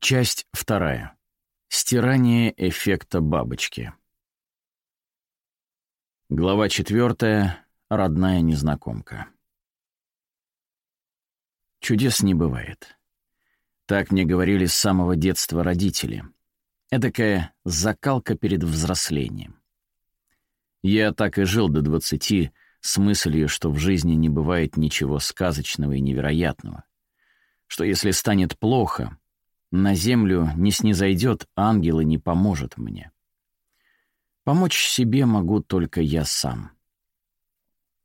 Часть вторая. Стирание эффекта бабочки. Глава четвертая. Родная незнакомка. Чудес не бывает. Так мне говорили с самого детства родители. Эдакая закалка перед взрослением. Я так и жил до двадцати с мыслью, что в жизни не бывает ничего сказочного и невероятного. Что если станет плохо, на землю не снизойдет ангел и не поможет мне. Помочь себе могу только я сам.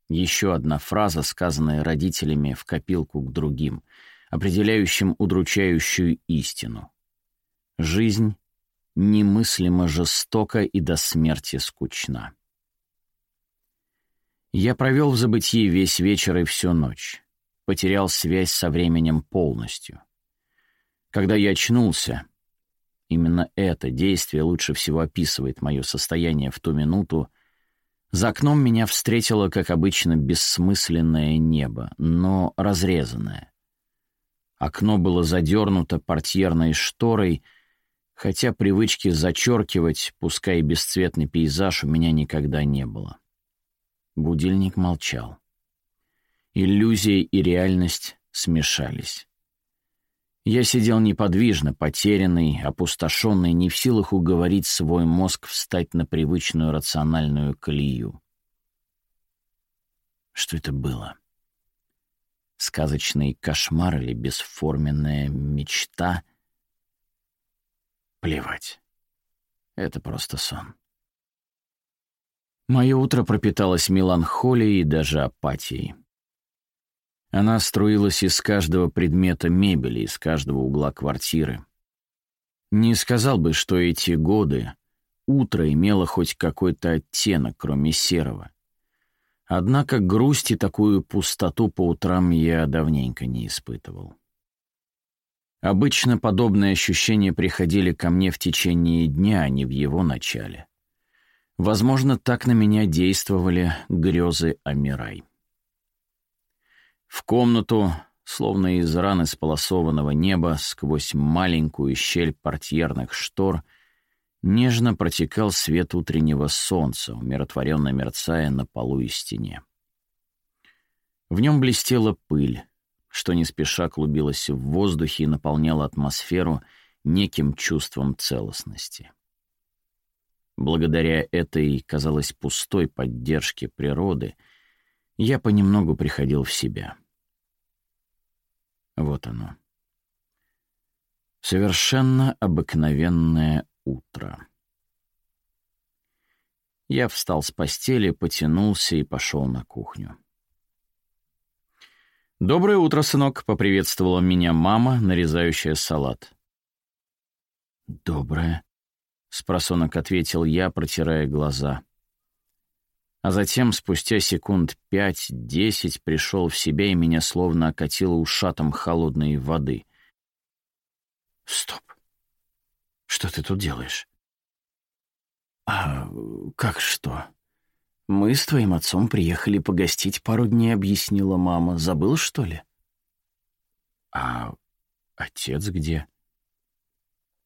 Еще одна фраза, сказанная родителями в копилку к другим, определяющим удручающую истину. Жизнь немыслимо жестока и до смерти скучна. Я провел в забытии весь вечер и всю ночь. Потерял связь со временем полностью. Когда я очнулся, именно это действие лучше всего описывает мое состояние в ту минуту, за окном меня встретило, как обычно, бессмысленное небо, но разрезанное. Окно было задернуто портьерной шторой, хотя привычки зачеркивать, пускай и бесцветный пейзаж, у меня никогда не было. Будильник молчал. Иллюзия и реальность смешались. Я сидел неподвижно, потерянный, опустошенный, не в силах уговорить свой мозг встать на привычную рациональную колею. Что это было? Сказочный кошмар или бесформенная мечта? Плевать. Это просто сон. Мое утро пропиталось меланхолией и даже апатией. Она струилась из каждого предмета мебели, из каждого угла квартиры. Не сказал бы, что эти годы утро имело хоть какой-то оттенок, кроме серого. Однако грусть и такую пустоту по утрам я давненько не испытывал. Обычно подобные ощущения приходили ко мне в течение дня, а не в его начале. Возможно, так на меня действовали грезы Амирай. В комнату, словно из раны сполосованного неба, сквозь маленькую щель портьерных штор, нежно протекал свет утреннего солнца, умиротворенно мерцая на полу и стене. В нем блестела пыль, что не спеша клубилась в воздухе и наполняла атмосферу неким чувством целостности. Благодаря этой, казалось, пустой поддержке природы — я понемногу приходил в себя. Вот оно. Совершенно обыкновенное утро. Я встал с постели, потянулся и пошел на кухню. «Доброе утро, сынок», — поприветствовала меня мама, нарезающая салат. «Доброе», — спросонок ответил я, протирая глаза а затем, спустя секунд пять-десять, пришел в себя и меня словно окатило ушатом холодной воды. «Стоп! Что ты тут делаешь?» «А как что?» «Мы с твоим отцом приехали погостить пару дней», — объяснила мама. «Забыл, что ли?» «А отец где?»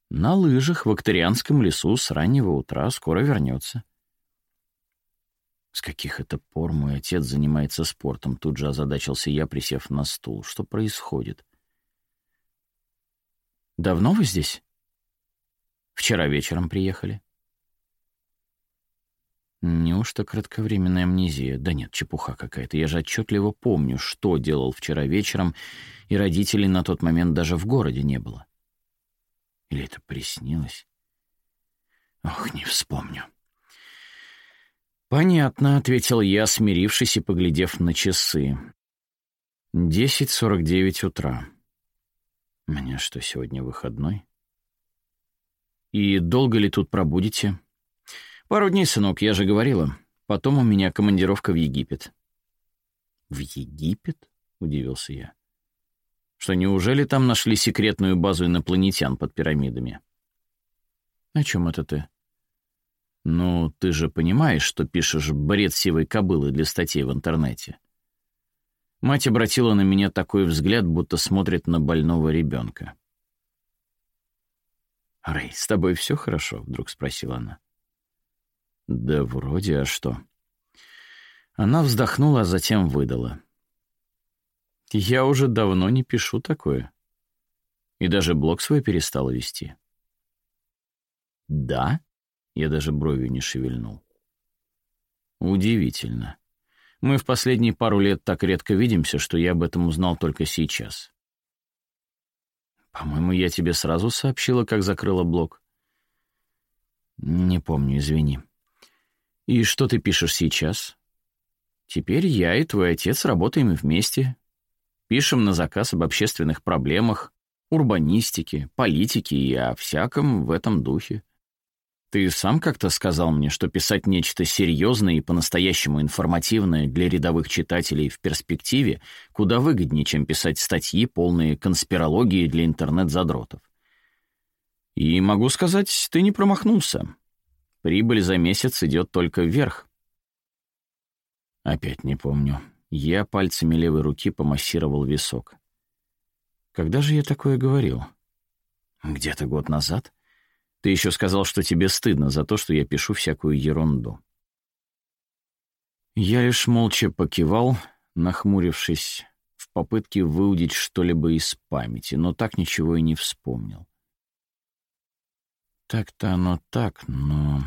«На лыжах в Акторианском лесу с раннего утра. Скоро вернется». С каких это пор мой отец занимается спортом? Тут же озадачился я, присев на стул. Что происходит? Давно вы здесь? Вчера вечером приехали. Неужто кратковременная амнезия? Да нет, чепуха какая-то. Я же отчетливо помню, что делал вчера вечером, и родителей на тот момент даже в городе не было. Или это приснилось? Ох, не вспомню. «Понятно», — ответил я, смирившись и поглядев на часы. «Десять сорок девять утра. Меня что, сегодня выходной?» «И долго ли тут пробудете?» «Пару дней, сынок, я же говорила. Потом у меня командировка в Египет». «В Египет?» — удивился я. «Что, неужели там нашли секретную базу инопланетян под пирамидами?» «О чем это ты?» «Ну, ты же понимаешь, что пишешь бред сивой кобылы для статей в интернете». Мать обратила на меня такой взгляд, будто смотрит на больного ребенка. «Рэй, с тобой все хорошо?» — вдруг спросила она. «Да вроде, а что?» Она вздохнула, а затем выдала. «Я уже давно не пишу такое. И даже блог свой перестала вести». «Да?» — я даже бровью не шевельнул. «Удивительно. Мы в последние пару лет так редко видимся, что я об этом узнал только сейчас. По-моему, я тебе сразу сообщила, как закрыла блог. Не помню, извини. И что ты пишешь сейчас? Теперь я и твой отец работаем вместе. Пишем на заказ об общественных проблемах, урбанистике, политике и о всяком в этом духе. Ты сам как-то сказал мне, что писать нечто серьезное и по-настоящему информативное для рядовых читателей в перспективе куда выгоднее, чем писать статьи, полные конспирологии для интернет-задротов. И могу сказать, ты не промахнулся. Прибыль за месяц идет только вверх. Опять не помню. Я пальцами левой руки помассировал висок. Когда же я такое говорил? Где-то год назад? — ты еще сказал, что тебе стыдно за то, что я пишу всякую ерунду. Я лишь молча покивал, нахмурившись в попытке выудить что-либо из памяти, но так ничего и не вспомнил. Так-то оно так, но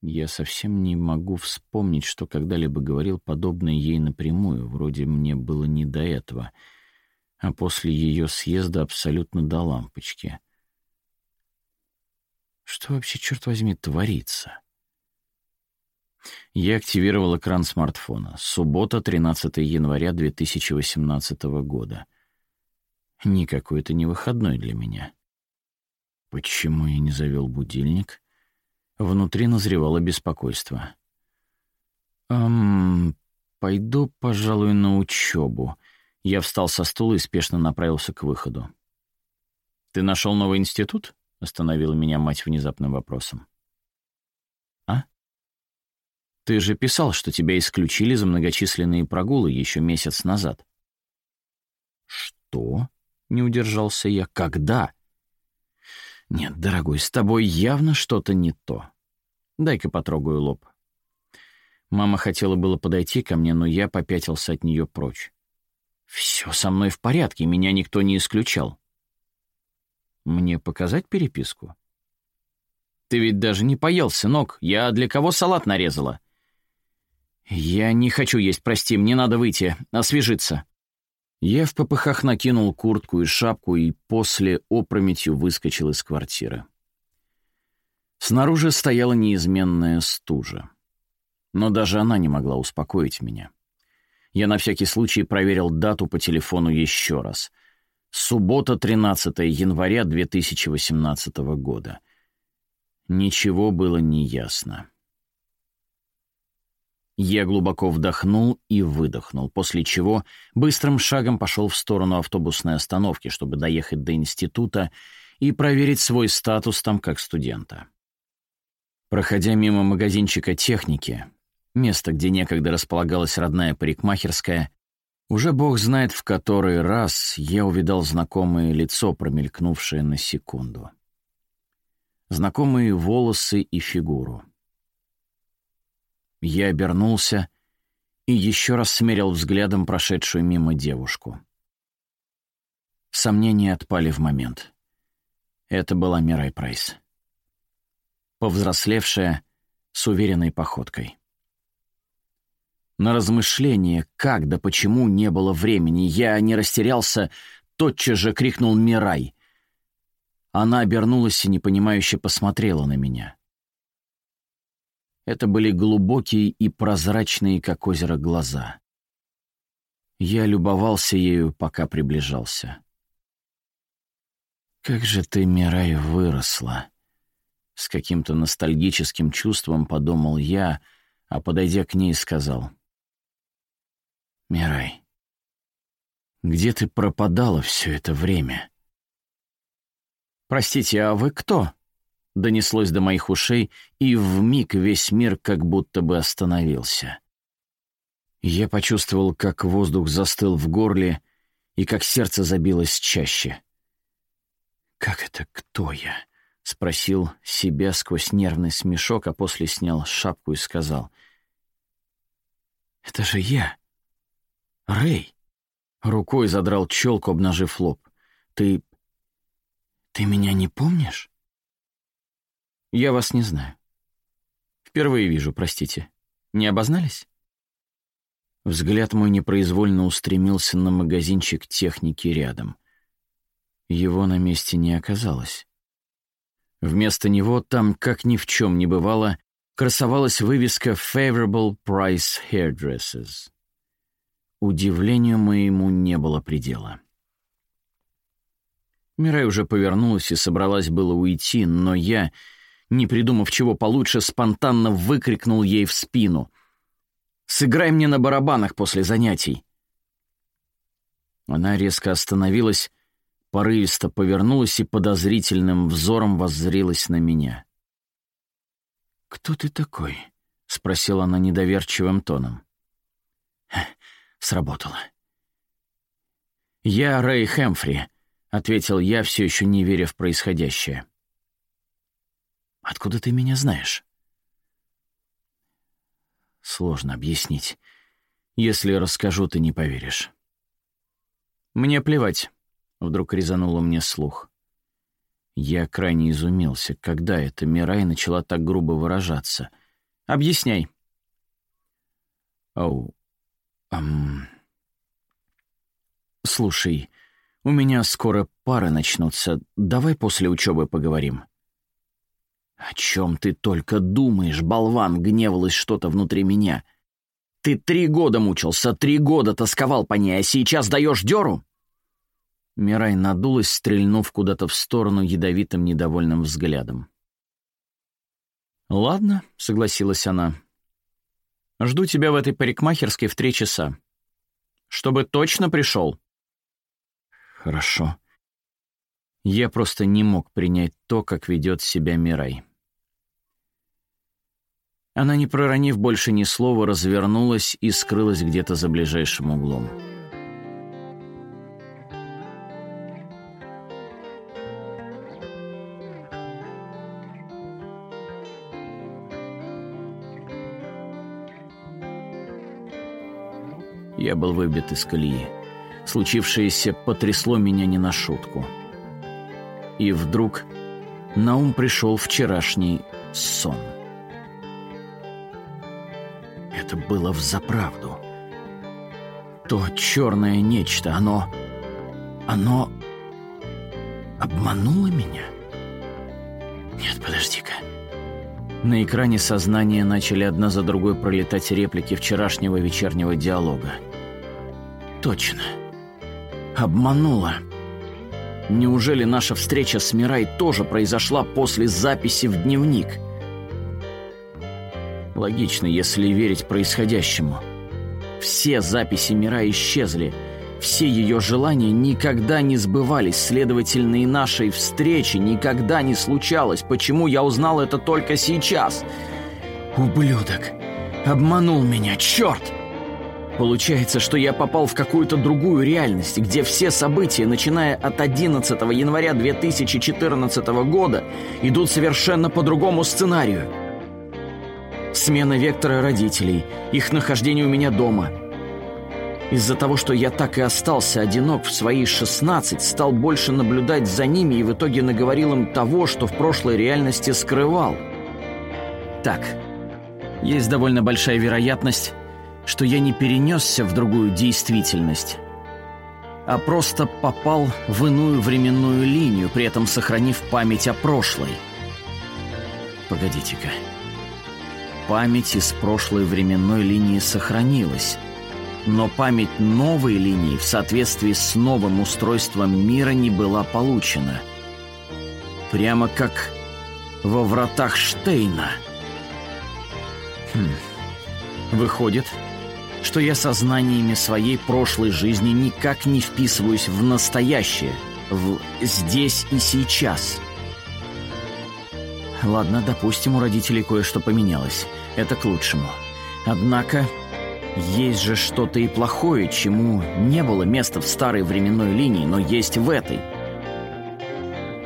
я совсем не могу вспомнить, что когда-либо говорил подобное ей напрямую, вроде мне было не до этого, а после ее съезда абсолютно до лампочки — что вообще, черт возьми, творится? Я активировал экран смартфона. Суббота, 13 января 2018 года. Никакой это не выходной для меня. Почему я не завел будильник? Внутри назревало беспокойство. «Эм, пойду, пожалуй, на учебу». Я встал со стула и спешно направился к выходу. «Ты нашел новый институт?» Остановила меня мать внезапным вопросом. «А? Ты же писал, что тебя исключили за многочисленные прогулы еще месяц назад». «Что?» — не удержался я. «Когда?» «Нет, дорогой, с тобой явно что-то не то. Дай-ка потрогаю лоб». Мама хотела было подойти ко мне, но я попятился от нее прочь. «Все со мной в порядке, меня никто не исключал». Мне показать переписку? Ты ведь даже не поел, сынок. Я для кого салат нарезала? Я не хочу есть, прости, мне надо выйти, освежиться. Я в попыхах накинул куртку и шапку и после опрометью выскочил из квартиры. Снаружи стояла неизменная стужа. Но даже она не могла успокоить меня. Я на всякий случай проверил дату по телефону еще раз — Суббота, 13 января 2018 года. Ничего было не ясно. Я глубоко вдохнул и выдохнул, после чего быстрым шагом пошел в сторону автобусной остановки, чтобы доехать до института и проверить свой статус там как студента. Проходя мимо магазинчика техники, места, где некогда располагалась родная парикмахерская, уже бог знает в который раз я увидал знакомое лицо, промелькнувшее на секунду. Знакомые волосы и фигуру. Я обернулся и еще раз смерил взглядом прошедшую мимо девушку. Сомнения отпали в момент. Это была Мирай Прайс. Повзрослевшая, с уверенной походкой. На размышление, как да почему, не было времени. Я не растерялся, тотчас же крикнул «Мирай!». Она обернулась и непонимающе посмотрела на меня. Это были глубокие и прозрачные, как озеро, глаза. Я любовался ею, пока приближался. «Как же ты, Мирай, выросла!» С каким-то ностальгическим чувством подумал я, а, подойдя к ней, сказал — Мирай, где ты пропадала все это время? «Простите, а вы кто?» — донеслось до моих ушей, и вмиг весь мир как будто бы остановился. Я почувствовал, как воздух застыл в горле и как сердце забилось чаще. «Как это кто я?» Спросил себя сквозь нервный смешок, а после снял шапку и сказал. «Это же я, Рэй!» Рукой задрал челку, обнажив лоб. «Ты... ты меня не помнишь?» «Я вас не знаю. Впервые вижу, простите. Не обознались?» Взгляд мой непроизвольно устремился на магазинчик техники рядом. Его на месте не оказалось. Вместо него там, как ни в чем не бывало, красовалась вывеска «Favorable Price Hairdresses». Удивлению моему не было предела. Мирай уже повернулась и собралась было уйти, но я, не придумав чего получше, спонтанно выкрикнул ей в спину. «Сыграй мне на барабанах после занятий!» Она резко остановилась, порывисто повернулась и подозрительным взором воззрилась на меня. «Кто ты такой?» — спросила она недоверчивым тоном. Сработало. «Я Рэй Хэмфри», — ответил я, все еще не веря в происходящее. «Откуда ты меня знаешь?» Сложно объяснить. Если расскажу, ты не поверишь. «Мне плевать», — вдруг резануло мне слух. Я крайне изумился, когда эта Мирай начала так грубо выражаться. «Объясняй». «Оу, ам...» «Слушай, у меня скоро пары начнутся. Давай после учебы поговорим». «О чем ты только думаешь, болван?» — гневалось что-то внутри меня. «Ты три года мучился, три года тосковал по ней, а сейчас даешь дёру?» Мирай надулась, стрельнув куда-то в сторону ядовитым недовольным взглядом. «Ладно», — согласилась она. «Жду тебя в этой парикмахерской в три часа. Чтобы точно пришел». «Хорошо». Я просто не мог принять то, как ведет себя Мирай. Она, не проронив больше ни слова, развернулась и скрылась где-то за ближайшим углом. Я был выбит из колеи. Случившееся потрясло меня не на шутку. И вдруг на ум пришел вчерашний сон. Это было взаправду. То черное нечто, оно... Оно... обмануло меня? Нет, подожди-ка. На экране сознания начали одна за другой пролетать реплики вчерашнего вечернего диалога. Точно. Обманула. Неужели наша встреча с Мирай тоже произошла после записи в дневник? Логично, если верить происходящему. Все записи Мира исчезли. Все ее желания никогда не сбывались, следовательно, и нашей встречи никогда не случалось. Почему я узнал это только сейчас? Ублюдок! Обманул меня, черт! Получается, что я попал в какую-то другую реальность, где все события, начиная от 11 января 2014 года, идут совершенно по другому сценарию. Смена вектора родителей, их нахождение у меня дома. Из-за того, что я так и остался одинок в свои 16, стал больше наблюдать за ними и в итоге наговорил им того, что в прошлой реальности скрывал. Так, есть довольно большая вероятность, что я не перенесся в другую действительность, а просто попал в иную временную линию, при этом сохранив память о прошлой. Погодите-ка. Память из прошлой временной линии сохранилась, но память новой линии в соответствии с новым устройством мира не была получена. Прямо как во вратах Штейна. Хм. Выходит, что я сознаниями своей прошлой жизни никак не вписываюсь в настоящее, в здесь и сейчас. Ладно, допустим, у родителей кое-что поменялось. Это к лучшему. Однако, есть же что-то и плохое, чему не было места в старой временной линии, но есть в этой.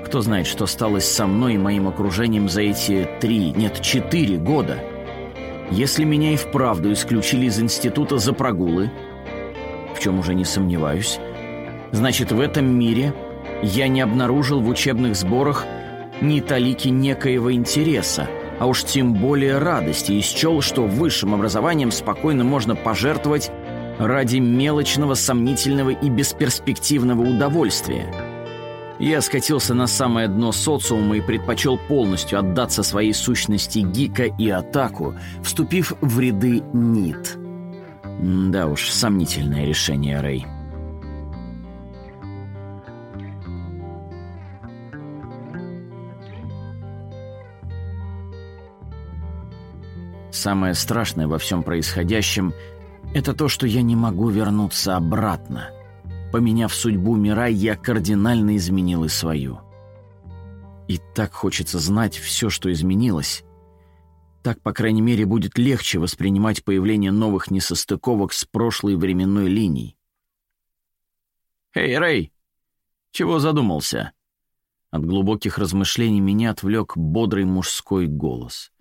Кто знает, что стало со мной и моим окружением за эти три, нет, четыре года. Если меня и вправду исключили из института за прогулы, в чем уже не сомневаюсь, значит, в этом мире я не обнаружил в учебных сборах ни талики некоего интереса, а уж тем более радости, и счел, что высшим образованием спокойно можно пожертвовать ради мелочного, сомнительного и бесперспективного удовольствия. Я скатился на самое дно социума и предпочел полностью отдаться своей сущности гика и атаку, вступив в ряды НИТ. Да уж, сомнительное решение, Рэй. Самое страшное во всем происходящем — это то, что я не могу вернуться обратно. Поменяв судьбу мира, я кардинально изменил и свою. И так хочется знать все, что изменилось. Так, по крайней мере, будет легче воспринимать появление новых несостыковок с прошлой временной линией. «Эй, Рэй! Чего задумался?» От глубоких размышлений меня отвлек бодрый мужской голос —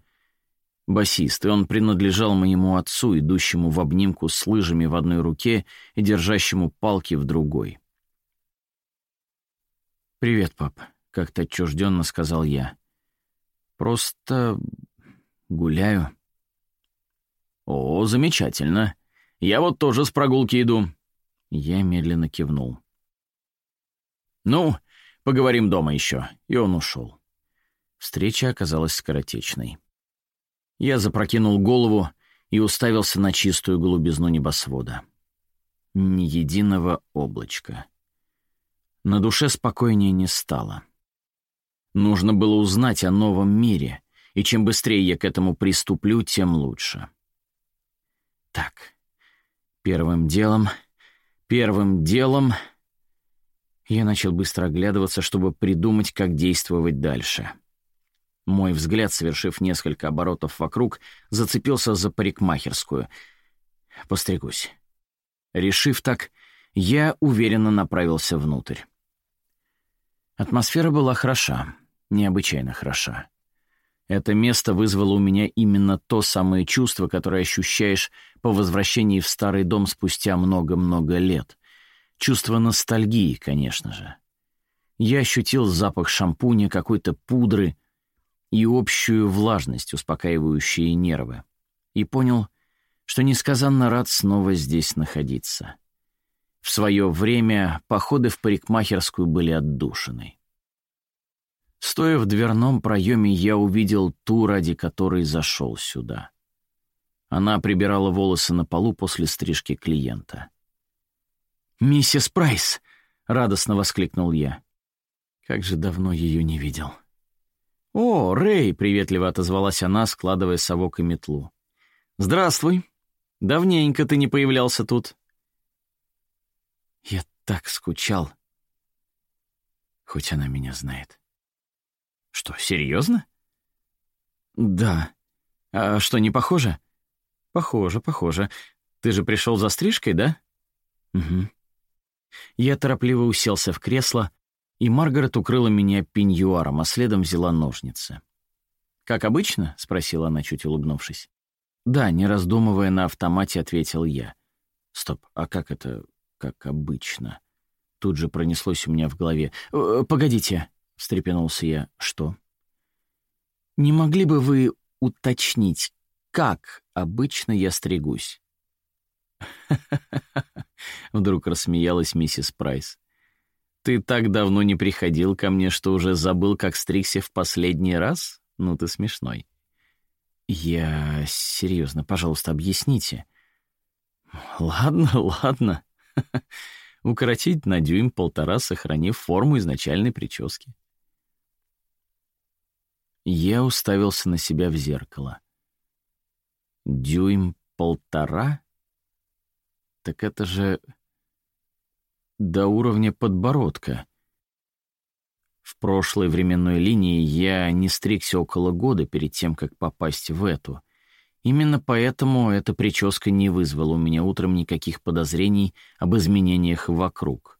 басист, и он принадлежал моему отцу, идущему в обнимку с лыжами в одной руке и держащему палки в другой. «Привет, пап», — как-то отчужденно сказал я. «Просто гуляю». «О, замечательно. Я вот тоже с прогулки иду». Я медленно кивнул. «Ну, поговорим дома еще». И он ушел. Встреча оказалась скоротечной. Я запрокинул голову и уставился на чистую голубизну небосвода. Ни единого облачка. На душе спокойнее не стало. Нужно было узнать о новом мире, и чем быстрее я к этому приступлю, тем лучше. Так, первым делом, первым делом... Я начал быстро оглядываться, чтобы придумать, как действовать дальше. — мой взгляд, совершив несколько оборотов вокруг, зацепился за парикмахерскую. Постригусь. Решив так, я уверенно направился внутрь. Атмосфера была хороша, необычайно хороша. Это место вызвало у меня именно то самое чувство, которое ощущаешь по возвращении в старый дом спустя много-много лет. Чувство ностальгии, конечно же. Я ощутил запах шампуня, какой-то пудры — и общую влажность, успокаивающие нервы, и понял, что несказанно рад снова здесь находиться. В свое время походы в парикмахерскую были отдушены. Стоя в дверном проеме, я увидел ту, ради которой зашел сюда. Она прибирала волосы на полу после стрижки клиента. «Миссис Прайс!» — радостно воскликнул я. Как же давно ее не видел. — «О, Рэй!» — приветливо отозвалась она, складывая совок и метлу. «Здравствуй. Давненько ты не появлялся тут». Я так скучал. Хоть она меня знает. «Что, серьезно?» «Да. А что, не похоже?» «Похоже, похоже. Ты же пришел за стрижкой, да?» «Угу». Я торопливо уселся в кресло, и Маргарет укрыла меня пеньюаром, а следом взяла ножницы. «Как обычно?» — спросила она, чуть улыбнувшись. «Да», — не раздумывая на автомате, ответил я. «Стоп, а как это «как обычно»?» Тут же пронеслось у меня в голове. «Э, «Погодите», — встрепенулся я. «Что?» «Не могли бы вы уточнить, как обычно я стригусь?» Вдруг рассмеялась миссис Прайс. Ты так давно не приходил ко мне, что уже забыл, как стригся в последний раз? Ну, ты смешной. Я... Серьезно, пожалуйста, объясните. Ладно, ладно. Укоротить на дюйм-полтора, сохранив форму изначальной прически. Я уставился на себя в зеркало. Дюйм-полтора? Так это же до уровня подбородка. В прошлой временной линии я не стригся около года перед тем, как попасть в эту. Именно поэтому эта прическа не вызвала у меня утром никаких подозрений об изменениях вокруг.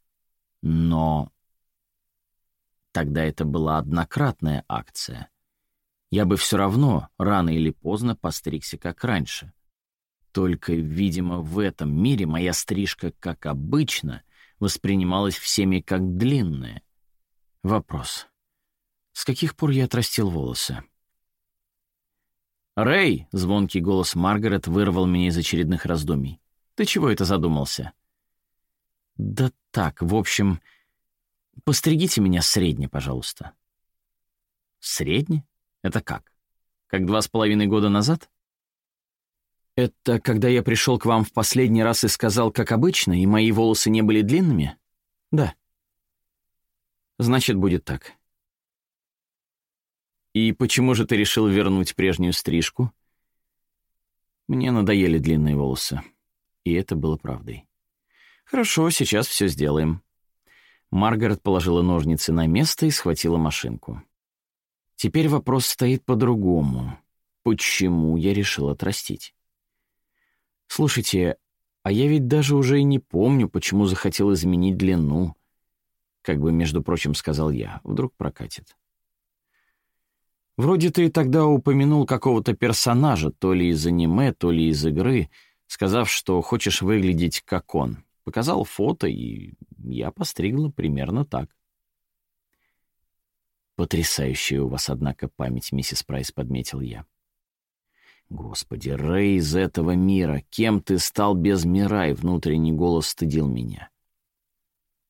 Но... Тогда это была однократная акция. Я бы все равно рано или поздно постригся, как раньше. Только, видимо, в этом мире моя стрижка, как обычно, воспринималась всеми как длинная. Вопрос. С каких пор я отрастил волосы? «Рэй!» — звонкий голос Маргарет вырвал меня из очередных раздумий. «Ты чего это задумался?» «Да так, в общем, постригите меня средне, пожалуйста». «Средне? Это как? Как два с половиной года назад?» «Это когда я пришел к вам в последний раз и сказал, как обычно, и мои волосы не были длинными?» «Да». «Значит, будет так. «И почему же ты решил вернуть прежнюю стрижку?» Мне надоели длинные волосы. И это было правдой. «Хорошо, сейчас все сделаем». Маргарет положила ножницы на место и схватила машинку. Теперь вопрос стоит по-другому. Почему я решил отрастить? Слушайте, а я ведь даже уже и не помню, почему захотел изменить длину. Как бы, между прочим, сказал я. Вдруг прокатит. Вроде ты тогда упомянул какого-то персонажа, то ли из аниме, то ли из игры, сказав, что хочешь выглядеть как он. Показал фото, и я постригла примерно так. «Потрясающая у вас, однако, память, миссис Прайс», — подметил я. «Господи, Рэй из этого мира! Кем ты стал без мира?» И внутренний голос стыдил меня.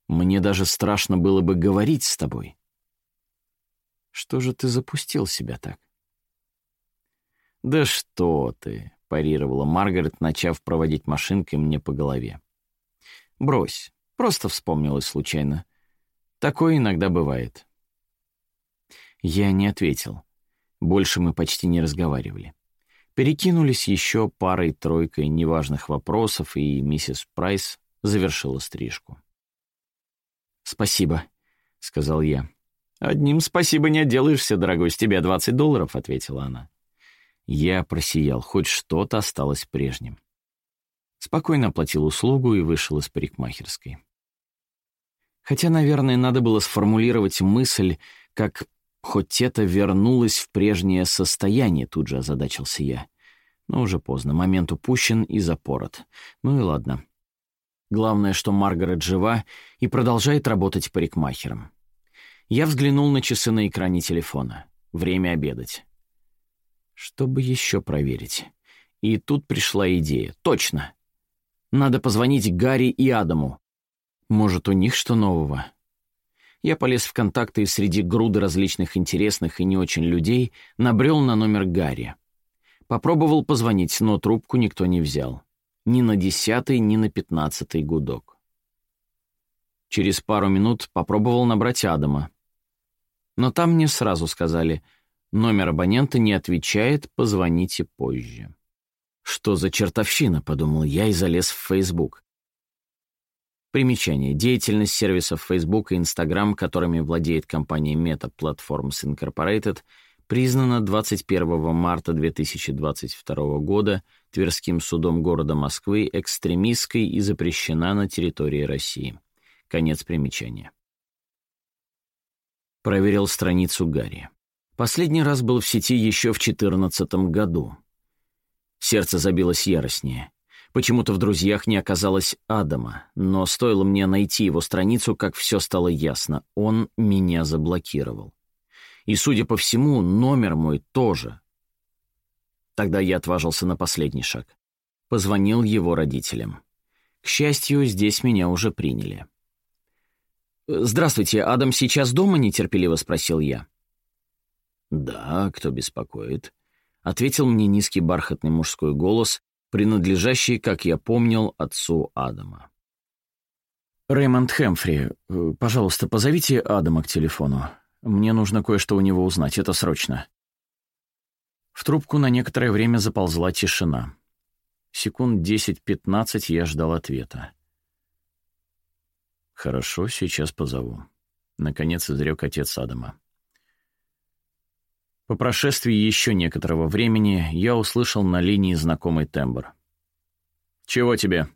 «Мне даже страшно было бы говорить с тобой. Что же ты запустил себя так?» «Да что ты!» — парировала Маргарет, начав проводить машинкой мне по голове. «Брось, просто вспомнилось случайно. Такое иногда бывает». Я не ответил. Больше мы почти не разговаривали. Перекинулись еще парой-тройкой неважных вопросов, и миссис Прайс завершила стрижку. «Спасибо», — сказал я. «Одним спасибо не отделаешься, дорогой, с тебя 20 долларов», — ответила она. Я просиял, хоть что-то осталось прежним. Спокойно оплатил услугу и вышел из парикмахерской. Хотя, наверное, надо было сформулировать мысль, как «хоть это вернулось в прежнее состояние», тут же озадачился я. Но уже поздно, момент упущен и запорот. Ну и ладно. Главное, что Маргарет жива и продолжает работать парикмахером. Я взглянул на часы на экране телефона. Время обедать. Чтобы еще проверить. И тут пришла идея. Точно. Надо позвонить Гарри и Адаму. Может, у них что нового? Я полез в контакты и среди груды различных интересных и не очень людей набрел на номер Гарри. Попробовал позвонить, но трубку никто не взял. Ни на десятый, ни на пятнадцатый гудок. Через пару минут попробовал набрать Адама. Но там мне сразу сказали, номер абонента не отвечает, позвоните позже. «Что за чертовщина?» — подумал я и залез в Facebook. Примечание. Деятельность сервисов Facebook и Instagram, которыми владеет компания Meta Platforms Incorporated, признана 21 марта 2022 года Тверским судом города Москвы экстремистской и запрещена на территории России. Конец примечания. Проверил страницу Гарри. Последний раз был в сети еще в четырнадцатом году. Сердце забилось яростнее. Почему-то в друзьях не оказалось Адама, но стоило мне найти его страницу, как все стало ясно. Он меня заблокировал. И, судя по всему, номер мой тоже. Тогда я отважился на последний шаг. Позвонил его родителям. К счастью, здесь меня уже приняли. «Здравствуйте, Адам сейчас дома?» — нетерпеливо спросил я. «Да, кто беспокоит?» — ответил мне низкий бархатный мужской голос, принадлежащий, как я помнил, отцу Адама. «Рэймонд Хэмфри, э, пожалуйста, позовите Адама к телефону. Мне нужно кое-что у него узнать, это срочно». В трубку на некоторое время заползла тишина. Секунд десять-пятнадцать я ждал ответа. «Хорошо, сейчас позову». Наконец изрек отец Адама. По прошествии еще некоторого времени я услышал на линии знакомый тембр. «Чего тебе?»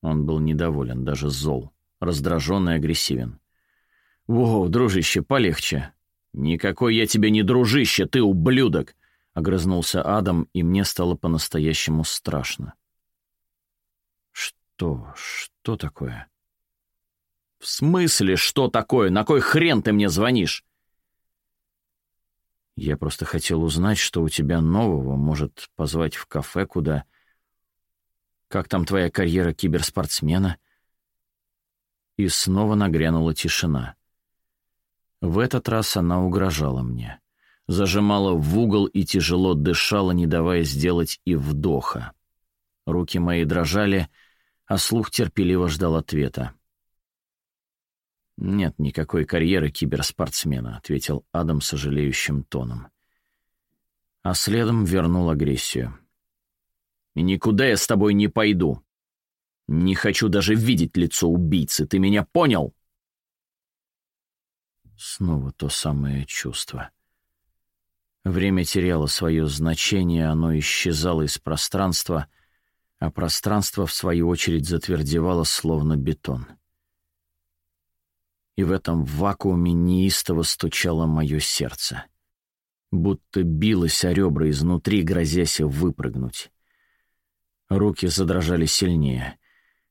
Он был недоволен, даже зол, раздражен и агрессивен. «Воу, дружище, полегче». «Никакой я тебе не дружище, ты ублюдок!» — огрызнулся Адам, и мне стало по-настоящему страшно. «Что? Что такое?» «В смысле, что такое? На кой хрен ты мне звонишь?» «Я просто хотел узнать, что у тебя нового, может, позвать в кафе куда. Как там твоя карьера киберспортсмена?» И снова нагрянула тишина. В этот раз она угрожала мне. Зажимала в угол и тяжело дышала, не давая сделать и вдоха. Руки мои дрожали, а слух терпеливо ждал ответа. «Нет никакой карьеры киберспортсмена», — ответил Адам сожалеющим тоном. А следом вернул агрессию. «И никуда я с тобой не пойду. Не хочу даже видеть лицо убийцы, ты меня понял?» Снова то самое чувство. Время теряло свое значение, оно исчезало из пространства, а пространство, в свою очередь, затвердевало, словно бетон. И в этом вакууме неистово стучало мое сердце. Будто билось о ребра изнутри, грозясь выпрыгнуть. Руки задрожали сильнее.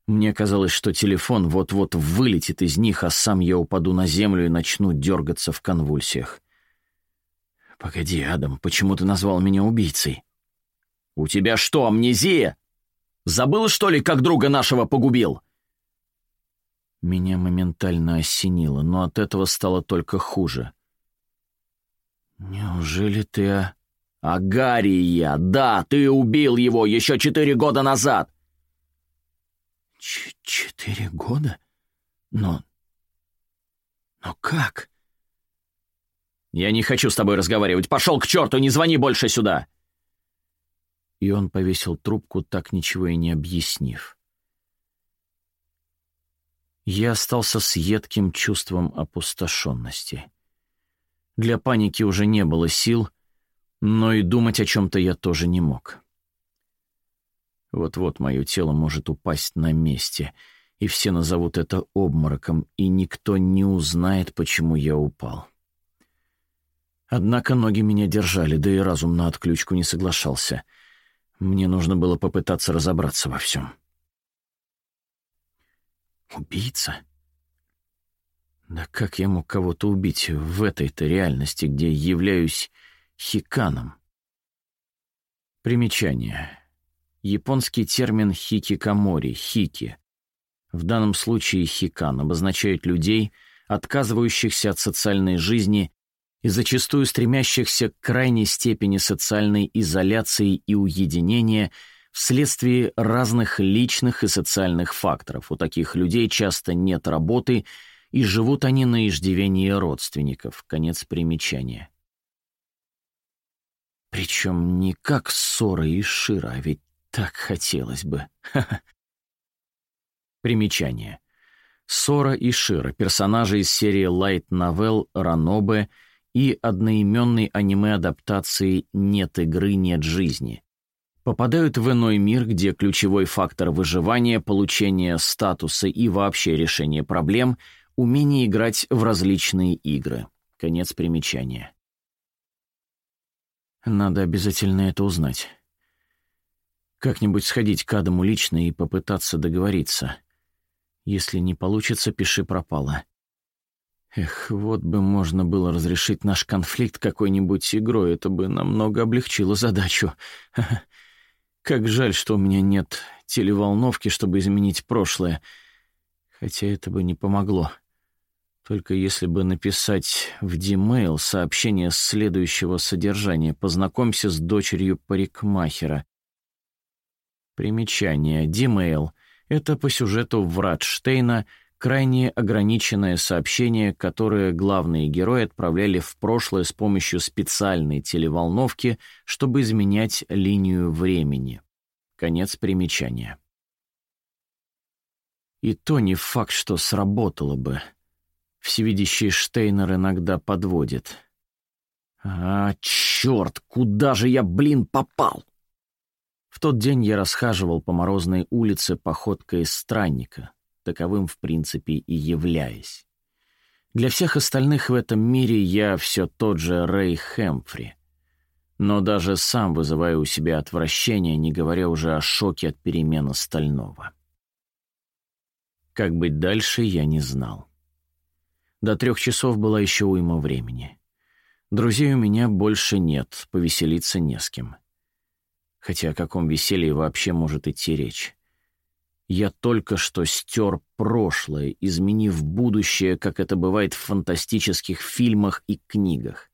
Мне казалось, что телефон вот-вот вылетит из них, а сам я упаду на землю и начну дергаться в конвульсиях. «Погоди, Адам, почему ты назвал меня убийцей?» «У тебя что, амнезия? Забыл, что ли, как друга нашего погубил?» Меня моментально осенило, но от этого стало только хуже. «Неужели ты...» «Агария! Да, ты убил его еще четыре года назад!» Ч «Четыре года? Но... но как?» «Я не хочу с тобой разговаривать. Пошел к черту, не звони больше сюда!» И он повесил трубку, так ничего и не объяснив. Я остался с едким чувством опустошенности. Для паники уже не было сил, но и думать о чем-то я тоже не мог. Вот-вот мое тело может упасть на месте, и все назовут это обмороком, и никто не узнает, почему я упал. Однако ноги меня держали, да и разум на отключку не соглашался. Мне нужно было попытаться разобраться во всем. Убийца? Да как я мог кого-то убить в этой-то реальности, где являюсь хиканом? Примечание. Японский термин «хикикамори» — «хики». В данном случае «хикан» обозначает людей, отказывающихся от социальной жизни и зачастую стремящихся к крайней степени социальной изоляции и уединения вследствие разных личных и социальных факторов. У таких людей часто нет работы, и живут они на иждивении родственников. Конец примечания. Причем не как ссора и шира, а ведь так хотелось бы. Примечание. Сора и Шира, персонажи из серии лайт-новелл «Ранобе» и одноименной аниме-адаптации «Нет игры, нет жизни». Попадают в иной мир, где ключевой фактор выживания, получения статуса и вообще решения проблем — умение играть в различные игры. Конец примечания. Надо обязательно это узнать. Как-нибудь сходить к Адаму лично и попытаться договориться. Если не получится, пиши пропало. Эх, вот бы можно было разрешить наш конфликт какой-нибудь игрой, это бы намного облегчило задачу. Как жаль, что у меня нет телеволновки, чтобы изменить прошлое. Хотя это бы не помогло. Только если бы написать в Dmail сообщение следующего содержания «Познакомься с дочерью парикмахера». Примечание. Димейл. Это по сюжету Вратштейна крайне ограниченное сообщение, которое главные герои отправляли в прошлое с помощью специальной телеволновки, чтобы изменять линию времени. Конец примечания. И то не факт, что сработало бы. Всевидящий Штейнер иногда подводит. А, черт, куда же я, блин, попал? В тот день я расхаживал по морозной улице походкой странника, таковым в принципе и являясь. Для всех остальных в этом мире я все тот же Рэй Хэмфри. Но даже сам вызываю у себя отвращение, не говоря уже о шоке от перемен остального. Как быть дальше, я не знал. До трех часов была еще уйма времени. Друзей у меня больше нет, повеселиться не с кем. Хотя о каком веселье вообще может идти речь? Я только что стер прошлое, изменив будущее, как это бывает в фантастических фильмах и книгах.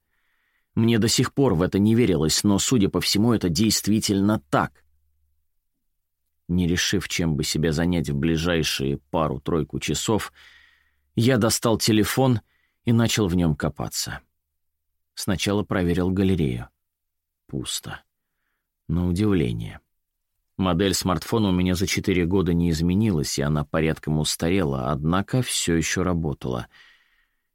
Мне до сих пор в это не верилось, но, судя по всему, это действительно так. Не решив, чем бы себя занять в ближайшие пару-тройку часов, я достал телефон и начал в нем копаться. Сначала проверил галерею. Пусто. На удивление. Модель смартфона у меня за четыре года не изменилась, и она порядком устарела, однако все еще работала.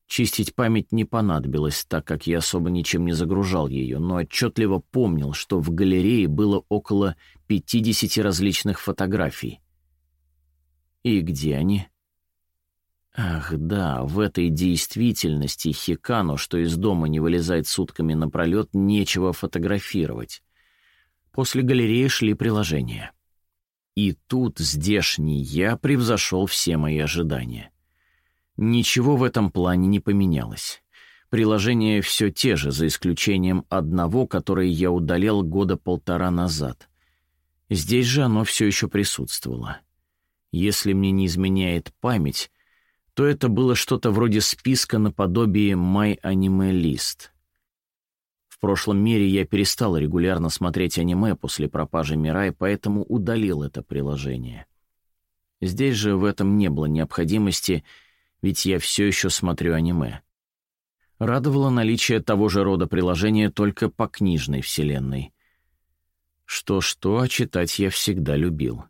Чистить память не понадобилось, так как я особо ничем не загружал ее, но отчетливо помнил, что в галерее было около 50 различных фотографий. И где они? Ах, да, в этой действительности Хикану, что из дома не вылезает сутками напролет, нечего фотографировать. После галереи шли приложения. И тут здешний я превзошел все мои ожидания. Ничего в этом плане не поменялось. Приложения все те же, за исключением одного, которое я удалил года полтора назад. Здесь же оно все еще присутствовало. Если мне не изменяет память, то это было что-то вроде списка наподобие My Anime List. Прошлом мире я перестал регулярно смотреть аниме после пропажи Мирай, поэтому удалил это приложение. Здесь же в этом не было необходимости, ведь я все еще смотрю аниме. Радовало наличие того же рода приложения только по книжной вселенной. Что-что, а читать я всегда любил.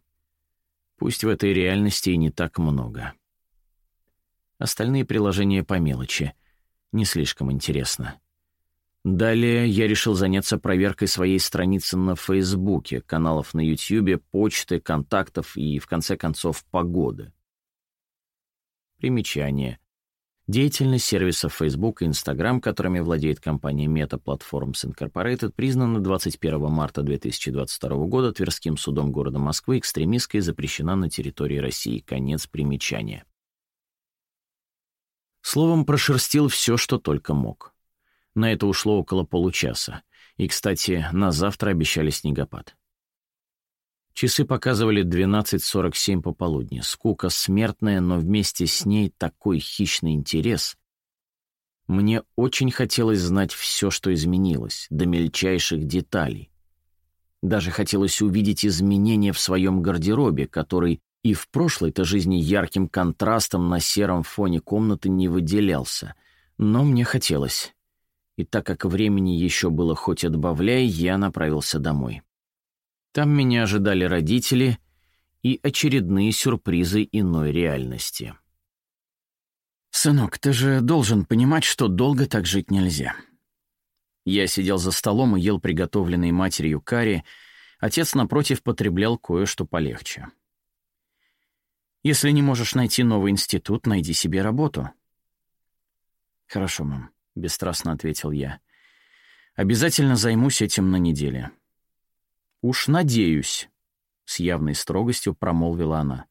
Пусть в этой реальности и не так много. Остальные приложения по мелочи. Не слишком интересно. Далее я решил заняться проверкой своей страницы на Фейсбуке, каналов на Ютьюбе, почты, контактов и, в конце концов, погоды. Примечание. Деятельность сервисов Facebook и Instagram, которыми владеет компания Meta Platforms Incorporated, признана 21 марта 2022 года Тверским судом города Москвы экстремистской запрещена на территории России. Конец примечания. Словом, прошерстил все, что только мог. На это ушло около получаса. И, кстати, на завтра обещали снегопад. Часы показывали 12.47 пополудни. Скука смертная, но вместе с ней такой хищный интерес. Мне очень хотелось знать все, что изменилось, до мельчайших деталей. Даже хотелось увидеть изменения в своем гардеробе, который и в прошлой-то жизни ярким контрастом на сером фоне комнаты не выделялся. Но мне хотелось. И так как времени еще было хоть отбавляй, я направился домой. Там меня ожидали родители и очередные сюрпризы иной реальности. «Сынок, ты же должен понимать, что долго так жить нельзя». Я сидел за столом и ел приготовленный матерью карри, отец, напротив, потреблял кое-что полегче. Если не можешь найти новый институт, найди себе работу». «Хорошо, мам», — бесстрастно ответил я. «Обязательно займусь этим на неделе». «Уж надеюсь», — с явной строгостью промолвила она.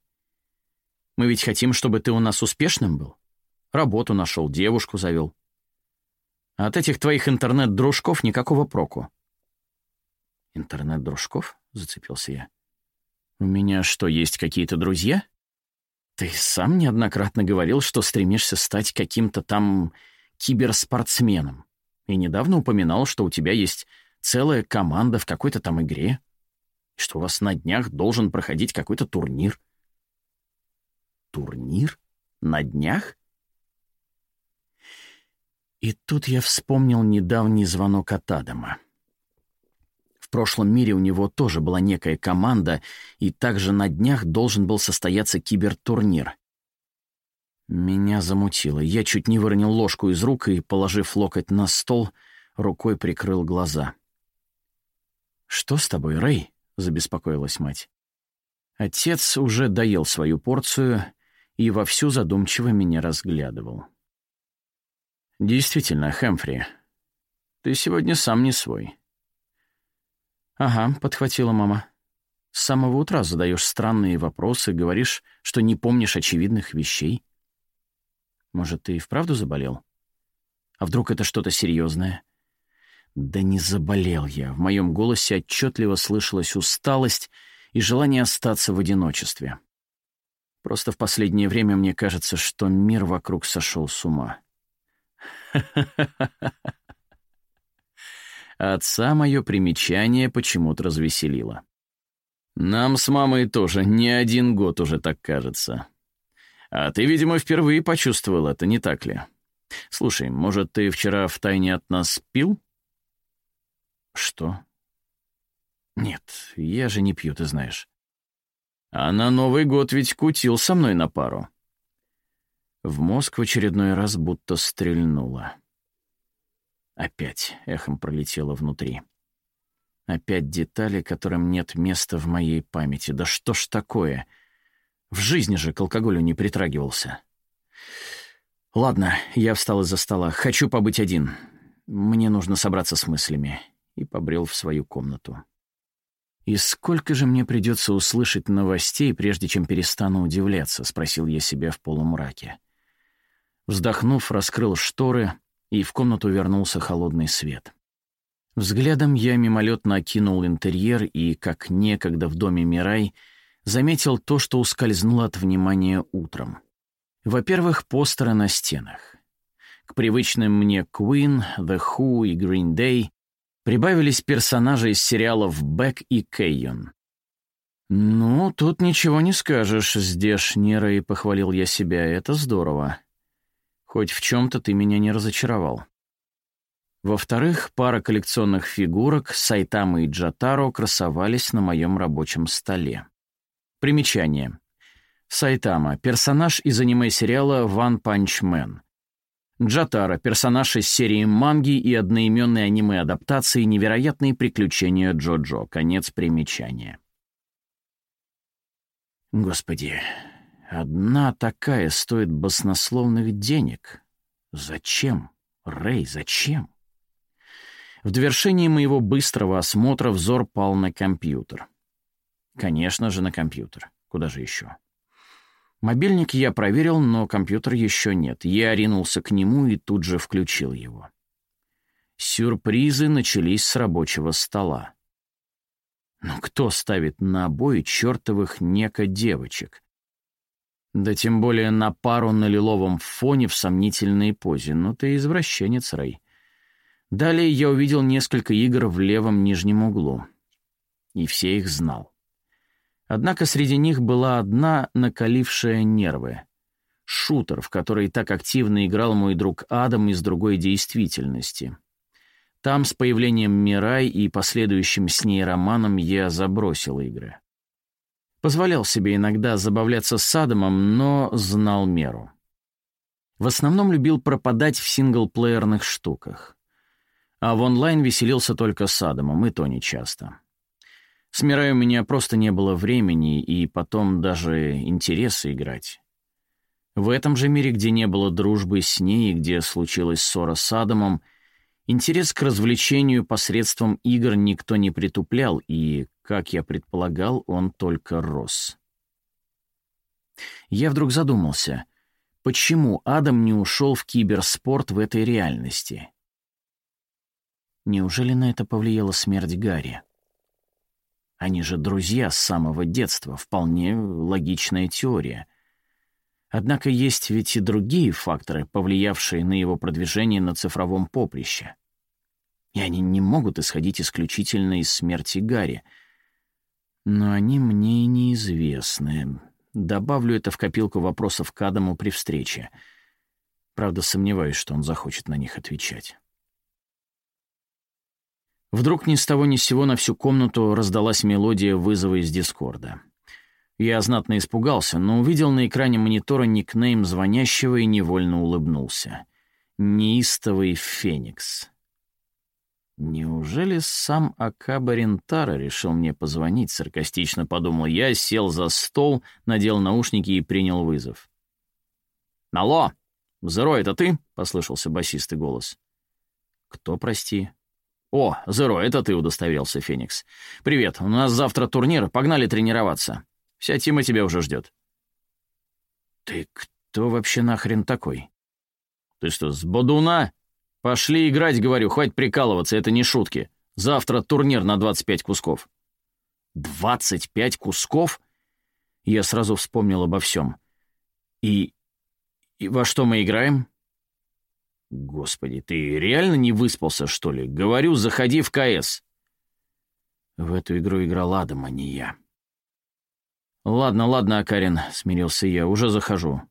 «Мы ведь хотим, чтобы ты у нас успешным был. Работу нашел, девушку завел. От этих твоих интернет-дружков никакого проку». «Интернет-дружков?» — зацепился я. «У меня что, есть какие-то друзья?» Ты сам неоднократно говорил, что стремишься стать каким-то там киберспортсменом. И недавно упоминал, что у тебя есть целая команда в какой-то там игре. Что у вас на днях должен проходить какой-то турнир. Турнир? На днях? И тут я вспомнил недавний звонок от Адама прошлом мире у него тоже была некая команда, и также на днях должен был состояться кибертурнир. Меня замутило. Я чуть не выронил ложку из рук и, положив локоть на стол, рукой прикрыл глаза. «Что с тобой, Рэй?» — забеспокоилась мать. Отец уже доел свою порцию и вовсю задумчиво меня разглядывал. «Действительно, Хэмфри, ты сегодня сам не свой». «Ага», — подхватила мама. «С самого утра задаешь странные вопросы, говоришь, что не помнишь очевидных вещей. Может, ты и вправду заболел? А вдруг это что-то серьезное?» «Да не заболел я». В моем голосе отчетливо слышалась усталость и желание остаться в одиночестве. Просто в последнее время мне кажется, что мир вокруг сошел с ума. Отца мое примечание почему-то развеселило. Нам с мамой тоже не один год уже так кажется. А ты, видимо, впервые почувствовал это, не так ли? Слушай, может, ты вчера втайне от нас пил? Что? Нет, я же не пью, ты знаешь. А на Новый год ведь кутил со мной на пару. В мозг в очередной раз будто стрельнуло. Опять эхом пролетело внутри. Опять детали, которым нет места в моей памяти. Да что ж такое? В жизни же к алкоголю не притрагивался. Ладно, я встал из-за стола. Хочу побыть один. Мне нужно собраться с мыслями. И побрел в свою комнату. «И сколько же мне придется услышать новостей, прежде чем перестану удивляться?» — спросил я себя в полумраке. Вздохнув, раскрыл шторы, и в комнату вернулся холодный свет. Взглядом я мимолетно окинул интерьер и, как некогда в доме Мирай, заметил то, что ускользнуло от внимания утром. Во-первых, постеры на стенах. К привычным мне Queen, The Who и Green Day прибавились персонажи из сериалов «Бэк» и «Кейон». «Ну, тут ничего не скажешь, здешний Рэй», — похвалил я себя, — «это здорово. Хоть в чем-то ты меня не разочаровал». Во-вторых, пара коллекционных фигурок Сайтама и Джатаро красовались на моем рабочем столе. Примечание. Сайтама — персонаж из аниме-сериала «One Punch Man». Джатара — персонаж из серии манги и одноименной аниме-адаптации «Невероятные приключения Джо-Джо». Конец примечания. Господи, Одна такая стоит баснословных денег. Зачем? Рэй, зачем? В довершении моего быстрого осмотра взор пал на компьютер. Конечно же, на компьютер. Куда же еще? Мобильник я проверил, но компьютер еще нет. Я ринулся к нему и тут же включил его. Сюрпризы начались с рабочего стола. Но кто ставит на обои чертовых неко девочек? Да тем более на пару на лиловом фоне в сомнительной позе. Ну ты извращенец, Рэй. Далее я увидел несколько игр в левом нижнем углу. И все их знал. Однако среди них была одна, накалившая нервы. Шутер, в который так активно играл мой друг Адам из другой действительности. Там с появлением Мирай и последующим с ней романом я забросил игры. Позволял себе иногда забавляться с Адамом, но знал меру. В основном любил пропадать в синглплеерных штуках. А в онлайн веселился только с Адамом, и то нечасто. С Мирой у меня просто не было времени и потом даже интереса играть. В этом же мире, где не было дружбы с ней и где случилась ссора с Адамом, интерес к развлечению посредством игр никто не притуплял, и, как я предполагал, он только рос. Я вдруг задумался, почему Адам не ушел в киберспорт в этой реальности? Неужели на это повлияла смерть Гарри? Они же друзья с самого детства, вполне логичная теория. Однако есть ведь и другие факторы, повлиявшие на его продвижение на цифровом поприще. И они не могут исходить исключительно из смерти Гарри — но они мне неизвестны. Добавлю это в копилку вопросов к Адаму при встрече. Правда, сомневаюсь, что он захочет на них отвечать. Вдруг ни с того ни с сего на всю комнату раздалась мелодия вызова из Дискорда. Я знатно испугался, но увидел на экране монитора никнейм звонящего и невольно улыбнулся. «Неистовый Феникс». Неужели сам Акаба Рентара решил мне позвонить, саркастично подумал я, сел за стол, надел наушники и принял вызов. «Алло!» «Зеро, это ты?» — послышался басистый голос. «Кто, прости?» «О, Зеро, это ты», — удостоверился Феникс. «Привет, у нас завтра турнир, погнали тренироваться. Вся Тима тебя уже ждет». «Ты кто вообще нахрен такой?» «Ты что, с Бодуна?» «Пошли играть, говорю, хватит прикалываться, это не шутки. Завтра турнир на 25 кусков». «25 кусков?» Я сразу вспомнил обо всем. «И... и во что мы играем?» «Господи, ты реально не выспался, что ли? Говорю, заходи в КС». В эту игру играл Адам, а не я. «Ладно, ладно, Акарин», — смирился я, — «уже захожу».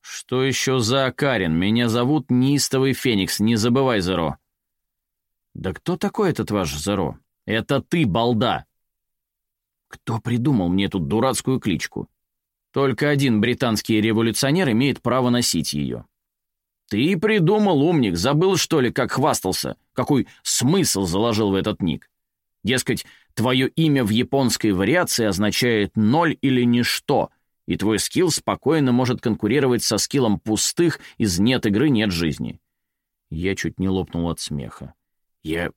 «Что еще за Акарин? Меня зовут Нистовый Феникс, не забывай, Зеро». «Да кто такой этот ваш Зеро?» «Это ты, балда!» «Кто придумал мне эту дурацкую кличку?» «Только один британский революционер имеет право носить ее». «Ты придумал, умник, забыл, что ли, как хвастался? Какой смысл заложил в этот ник? Дескать, твое имя в японской вариации означает «ноль» или «ничто», и твой скилл спокойно может конкурировать со скиллом пустых из «нет игры, нет жизни». Я чуть не лопнул от смеха. Я...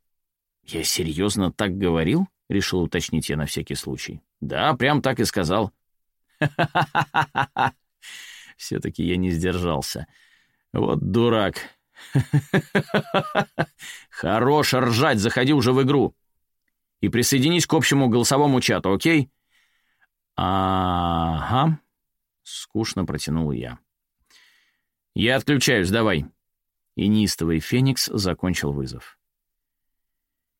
я серьезно так говорил? Решил уточнить я на всякий случай. Да, прям так и сказал. Все-таки я не сдержался. Вот дурак. Хорош ржать, заходи уже в игру. И присоединись к общему голосовому чату, окей? «Ага», — скучно протянул я. «Я отключаюсь, давай». И неистовый Феникс закончил вызов.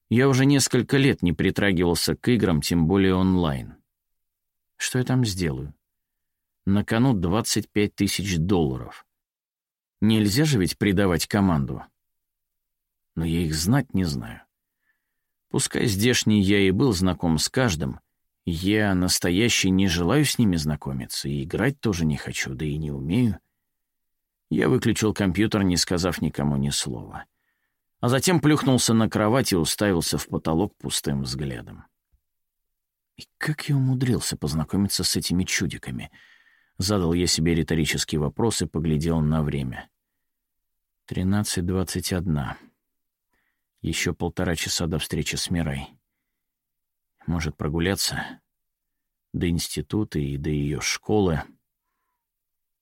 Я уже несколько лет не притрагивался к играм, тем более онлайн. Что я там сделаю? На кону 25 тысяч долларов. Нельзя же ведь предавать команду. Но я их знать не знаю. Пускай здешний я и был знаком с каждым, я, настоящий, не желаю с ними знакомиться, и играть тоже не хочу, да и не умею. Я выключил компьютер, не сказав никому ни слова. А затем плюхнулся на кровать и уставился в потолок пустым взглядом. И как я умудрился познакомиться с этими чудиками? Задал я себе риторический вопрос и поглядел на время. Тринадцать двадцать одна. Еще полтора часа до встречи с Мирой. Может, прогуляться? До института и до ее школы.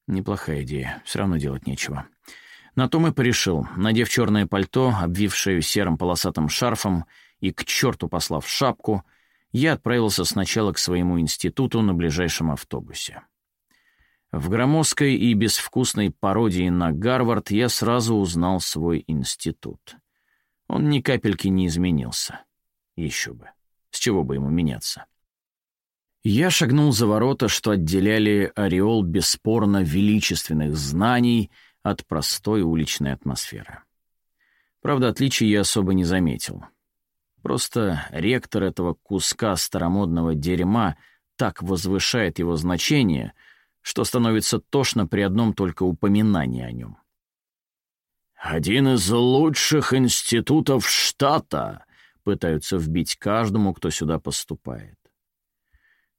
Неплохая идея, все равно делать нечего. На том и порешил, надев черное пальто, обвившее серым полосатым шарфом, и к черту послав шапку, я отправился сначала к своему институту на ближайшем автобусе. В громоздкой и безвкусной пародии на Гарвард я сразу узнал свой институт. Он ни капельки не изменился. Еще бы. С чего бы ему меняться? Я шагнул за ворота, что отделяли ореол бесспорно величественных знаний от простой уличной атмосферы. Правда, отличий я особо не заметил. Просто ректор этого куска старомодного дерьма так возвышает его значение, что становится тошно при одном только упоминании о нем. «Один из лучших институтов штата», пытаются вбить каждому, кто сюда поступает.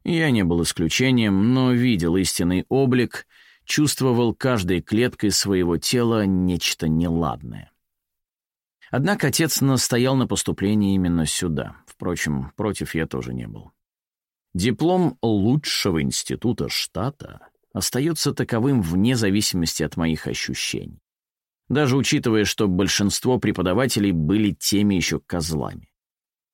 Я не был исключением, но видел истинный облик, чувствовал каждой клеткой своего тела нечто неладное. Однако отец настоял на поступлении именно сюда. Впрочем, против я тоже не был. Диплом лучшего института штата остается таковым вне зависимости от моих ощущений. Даже учитывая, что большинство преподавателей были теми еще козлами.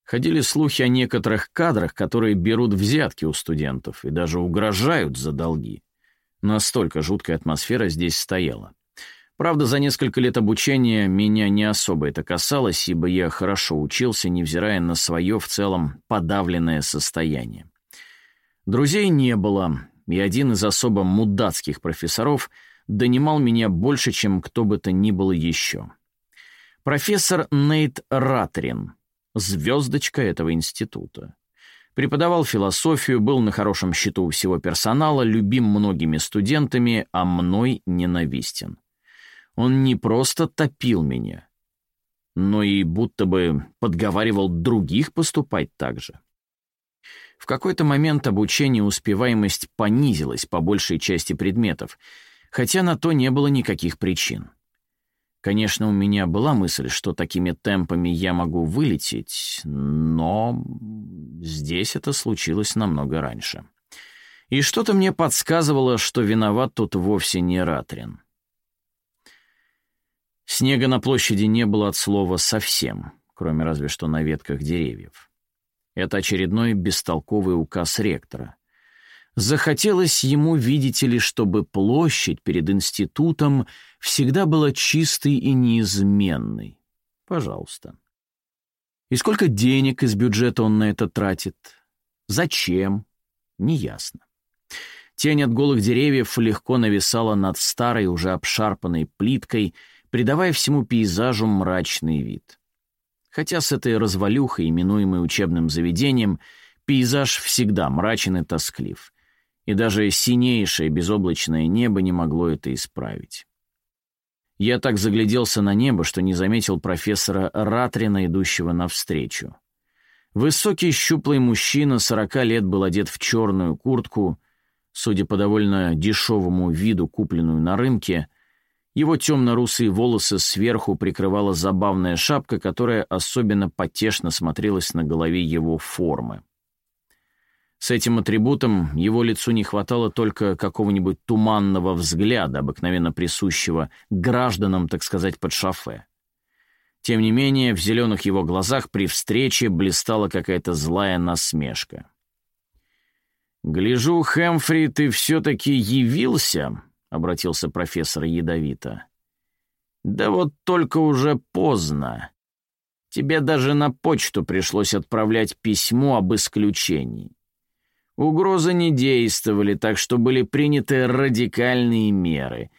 Ходили слухи о некоторых кадрах, которые берут взятки у студентов и даже угрожают за долги. Настолько жуткая атмосфера здесь стояла. Правда, за несколько лет обучения меня не особо это касалось, ибо я хорошо учился, невзирая на свое в целом подавленное состояние. Друзей не было, и один из особо мудацких профессоров донимал меня больше, чем кто бы то ни было еще. Профессор Нейт Ратрин — звездочка этого института. Преподавал философию, был на хорошем счету у всего персонала, любим многими студентами, а мной ненавистен. Он не просто топил меня, но и будто бы подговаривал других поступать так же. В какой-то момент обучение успеваемость понизилась по большей части предметов. хотя на то не было никаких причин. Конечно, у меня была мысль, что такими темпами я могу вылететь, но здесь это случилось намного раньше. И что-то мне подсказывало, что виноват тут вовсе не Ратрин. Снега на площади не было от слова совсем, кроме разве что на ветках деревьев. Это очередной бестолковый указ ректора. Захотелось ему, видите ли, чтобы площадь перед институтом всегда была чистой и неизменной. Пожалуйста. И сколько денег из бюджета он на это тратит? Зачем? Неясно. Тень от голых деревьев легко нависала над старой, уже обшарпанной плиткой, придавая всему пейзажу мрачный вид. Хотя с этой развалюхой, именуемой учебным заведением, пейзаж всегда мрачен и тосклив и даже синейшее безоблачное небо не могло это исправить. Я так загляделся на небо, что не заметил профессора Ратрина, идущего навстречу. Высокий щуплый мужчина сорока лет был одет в черную куртку, судя по довольно дешевому виду, купленную на рынке, его темно-русые волосы сверху прикрывала забавная шапка, которая особенно потешно смотрелась на голове его формы. С этим атрибутом его лицу не хватало только какого-нибудь туманного взгляда, обыкновенно присущего гражданам, так сказать, под шофе. Тем не менее, в зеленых его глазах при встрече блистала какая-то злая насмешка. «Гляжу, Хэмфри, ты все-таки явился?» — обратился профессор ядовито. «Да вот только уже поздно. Тебе даже на почту пришлось отправлять письмо об исключении. Угрозы не действовали, так что были приняты радикальные меры.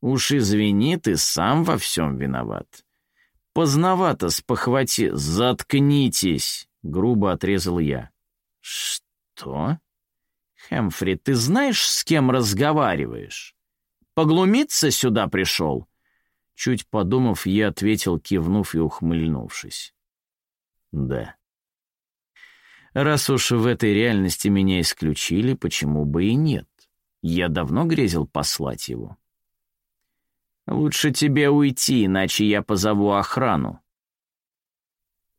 Уж извини, ты сам во всем виноват. Поздновато спохвати... Заткнитесь, грубо отрезал я. Что? Хэмфри, ты знаешь, с кем разговариваешь? Поглумиться сюда пришел? Чуть подумав, я ответил, кивнув и ухмыльнувшись. Да. Раз уж в этой реальности меня исключили, почему бы и нет? Я давно грезил послать его. Лучше тебе уйти, иначе я позову охрану.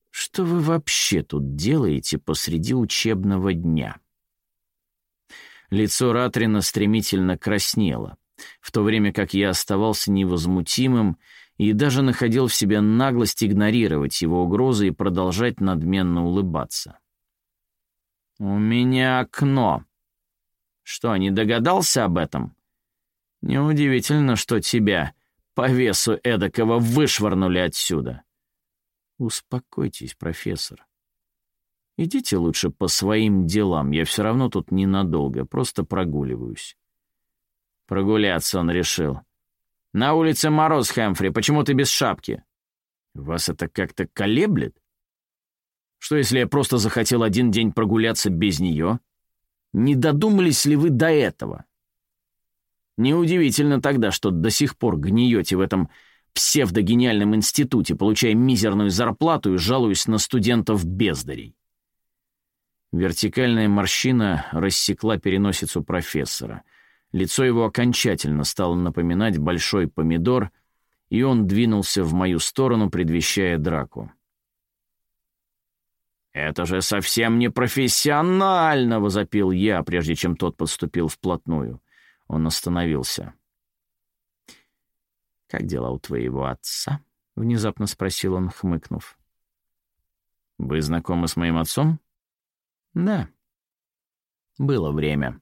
Что вы вообще тут делаете посреди учебного дня? Лицо Ратрина стремительно краснело, в то время как я оставался невозмутимым и даже находил в себе наглость игнорировать его угрозы и продолжать надменно улыбаться. «У меня окно». «Что, не догадался об этом?» «Неудивительно, что тебя по весу эдакого вышвырнули отсюда». «Успокойтесь, профессор. Идите лучше по своим делам, я все равно тут ненадолго, просто прогуливаюсь». Прогуляться он решил. «На улице мороз, Хэмфри, почему ты без шапки?» «Вас это как-то колеблет?» Что, если я просто захотел один день прогуляться без нее? Не додумались ли вы до этого? Неудивительно тогда, что до сих пор гниете в этом псевдогениальном институте, получая мизерную зарплату и жалуясь на студентов-бездарей. Вертикальная морщина рассекла переносицу профессора. Лицо его окончательно стало напоминать большой помидор, и он двинулся в мою сторону, предвещая драку. «Это же совсем не профессионально!» — возопил я, прежде чем тот подступил вплотную. Он остановился. «Как дела у твоего отца?» — внезапно спросил он, хмыкнув. «Вы знакомы с моим отцом?» «Да». Было время.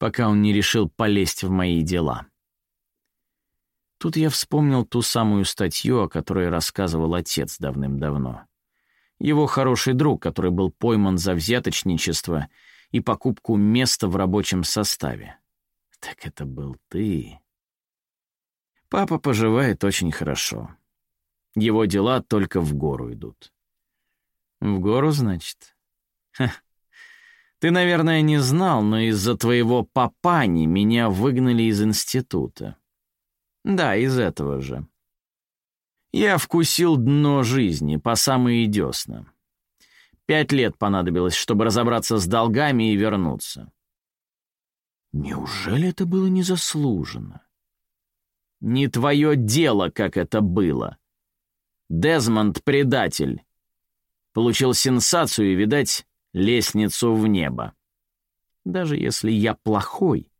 Пока он не решил полезть в мои дела. Тут я вспомнил ту самую статью, о которой рассказывал отец давным-давно. Его хороший друг, который был пойман за взяточничество и покупку места в рабочем составе. Так это был ты. Папа поживает очень хорошо. Его дела только в гору идут. В гору, значит? Ха. Ты, наверное, не знал, но из-за твоего папани меня выгнали из института. Да, из этого же. Я вкусил дно жизни по самые десна. Пять лет понадобилось, чтобы разобраться с долгами и вернуться. Неужели это было незаслуженно? Не твое дело, как это было. Дезмонд — предатель. Получил сенсацию и, видать, лестницу в небо. Даже если я плохой,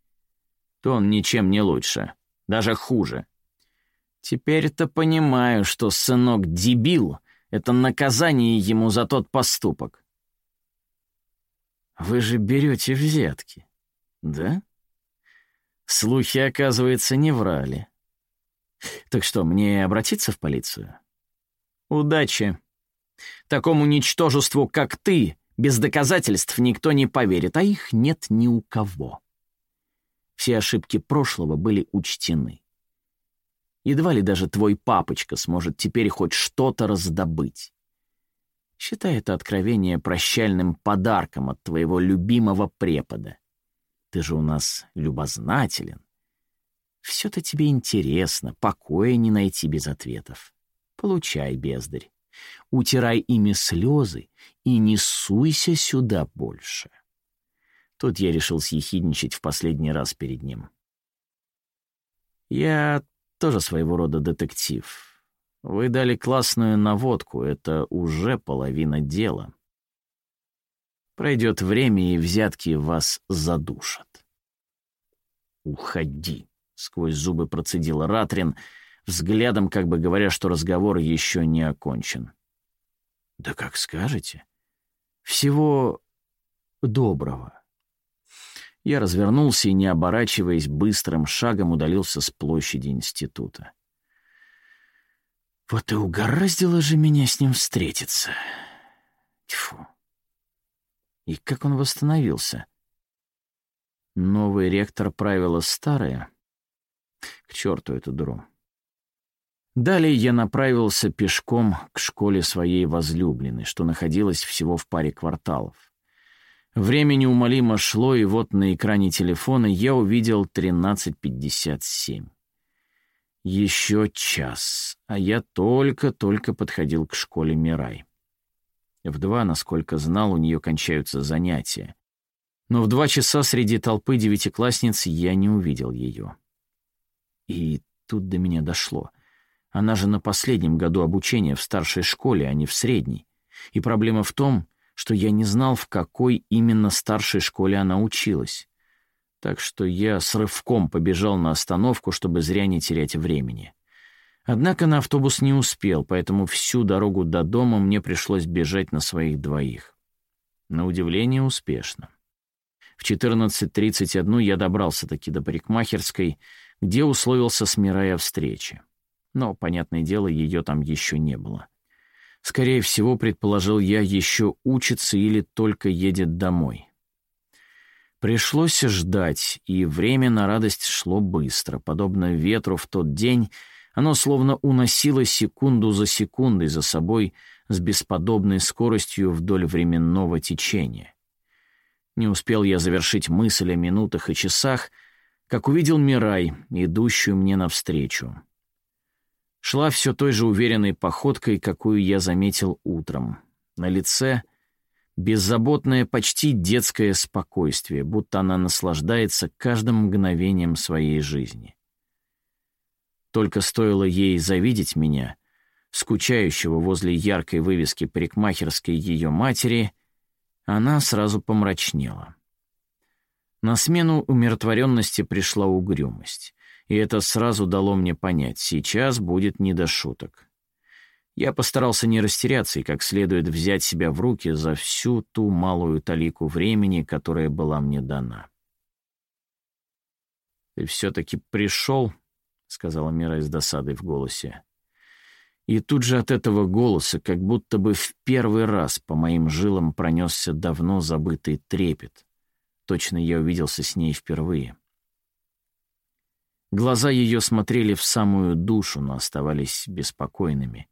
то он ничем не лучше, даже хуже. Теперь-то понимаю, что сынок дебил — это наказание ему за тот поступок. Вы же берете взятки, да? Слухи, оказывается, не врали. Так что, мне обратиться в полицию? Удачи. Такому ничтожеству, как ты, без доказательств никто не поверит, а их нет ни у кого. Все ошибки прошлого были учтены. Едва ли даже твой папочка сможет теперь хоть что-то раздобыть. Считай это откровение прощальным подарком от твоего любимого препода. Ты же у нас любознателен. Все-то тебе интересно, покоя не найти без ответов. Получай, бездарь. Утирай ими слезы и не суйся сюда больше. Тут я решил съехидничать в последний раз перед ним. Я тоже своего рода детектив. Вы дали классную наводку, это уже половина дела. Пройдет время, и взятки вас задушат. «Уходи», — сквозь зубы процедила Ратрин, взглядом как бы говоря, что разговор еще не окончен. «Да как скажете. Всего доброго». Я развернулся и, не оборачиваясь, быстрым шагом удалился с площади института. Вот и угораздило же меня с ним встретиться. Тьфу. И как он восстановился? Новый ректор правила старое? К черту эту дуру. Далее я направился пешком к школе своей возлюбленной, что находилась всего в паре кварталов. Время неумолимо шло, и вот на экране телефона я увидел 13.57. Еще час, а я только-только подходил к школе Мирай. В два, насколько знал, у нее кончаются занятия. Но в два часа среди толпы девятиклассниц я не увидел ее. И тут до меня дошло. Она же на последнем году обучения в старшей школе, а не в средней. И проблема в том, что я не знал, в какой именно старшей школе она училась. Так что я с рывком побежал на остановку, чтобы зря не терять времени. Однако на автобус не успел, поэтому всю дорогу до дома мне пришлось бежать на своих двоих. На удивление, успешно. В 14.31 я добрался-таки до парикмахерской, где условился с Мирой о встрече. Но, понятное дело, ее там еще не было. Скорее всего, предположил я, еще учится или только едет домой. Пришлось ждать, и время на радость шло быстро. Подобно ветру в тот день — оно словно уносило секунду за секундой за собой с бесподобной скоростью вдоль временного течения. Не успел я завершить мысль о минутах и часах, как увидел Мирай, идущую мне навстречу. Шла все той же уверенной походкой, какую я заметил утром. На лице беззаботное, почти детское спокойствие, будто она наслаждается каждым мгновением своей жизни. Только стоило ей завидеть меня, скучающего возле яркой вывески парикмахерской ее матери, она сразу помрачнела. На смену умиротворенности пришла угрюмость, и это сразу дало мне понять, сейчас будет не до шуток. Я постарался не растеряться и как следует взять себя в руки за всю ту малую талику времени, которая была мне дана. «Ты все-таки пришел?» — сказала Мира с досадой в голосе. И тут же от этого голоса, как будто бы в первый раз по моим жилам пронесся давно забытый трепет. Точно я увиделся с ней впервые. Глаза ее смотрели в самую душу, но оставались беспокойными.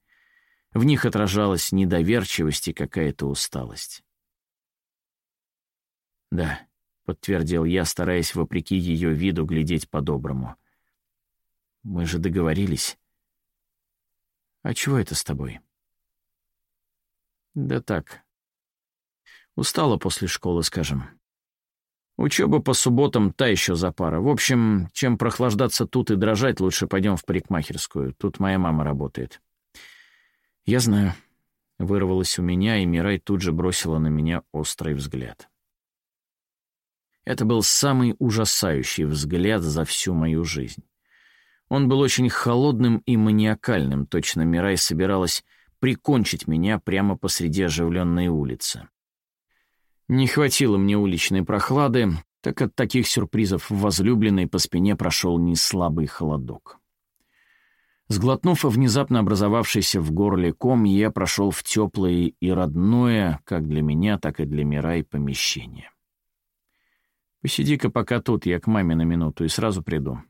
В них отражалась недоверчивость и какая-то усталость. «Да», — подтвердил я, стараясь вопреки ее виду глядеть по-доброму — мы же договорились. А чего это с тобой? Да так. Устала после школы, скажем. Учеба по субботам — та еще запара. В общем, чем прохлаждаться тут и дрожать, лучше пойдем в парикмахерскую. Тут моя мама работает. Я знаю. Вырвалось у меня, и Мирай тут же бросила на меня острый взгляд. Это был самый ужасающий взгляд за всю мою жизнь. Он был очень холодным и маниакальным, точно Мирай собиралась прикончить меня прямо посреди оживленной улицы. Не хватило мне уличной прохлады, так от таких сюрпризов возлюбленной по спине прошел неслабый холодок. Сглотнув внезапно образовавшийся в горле ком, я прошел в теплое и родное, как для меня, так и для Мирай, помещение. «Посиди-ка пока тут, я к маме на минуту и сразу приду».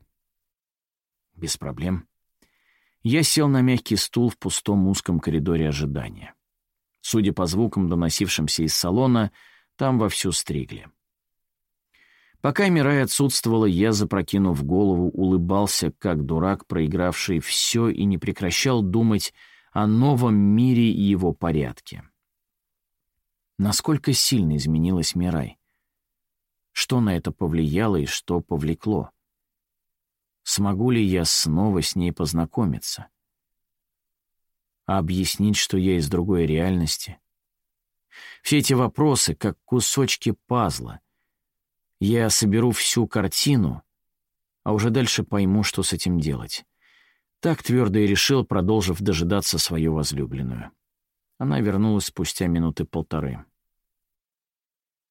«Без проблем». Я сел на мягкий стул в пустом узком коридоре ожидания. Судя по звукам, доносившимся из салона, там вовсю стригли. Пока Мирай отсутствовала, я, запрокинув голову, улыбался, как дурак, проигравший все, и не прекращал думать о новом мире и его порядке. Насколько сильно изменилась Мирай? Что на это повлияло и что повлекло? Смогу ли я снова с ней познакомиться? А объяснить, что я из другой реальности — все эти вопросы, как кусочки пазла. Я соберу всю картину, а уже дальше пойму, что с этим делать. Так твердо и решил, продолжив дожидаться свою возлюбленную. Она вернулась спустя минуты полторы.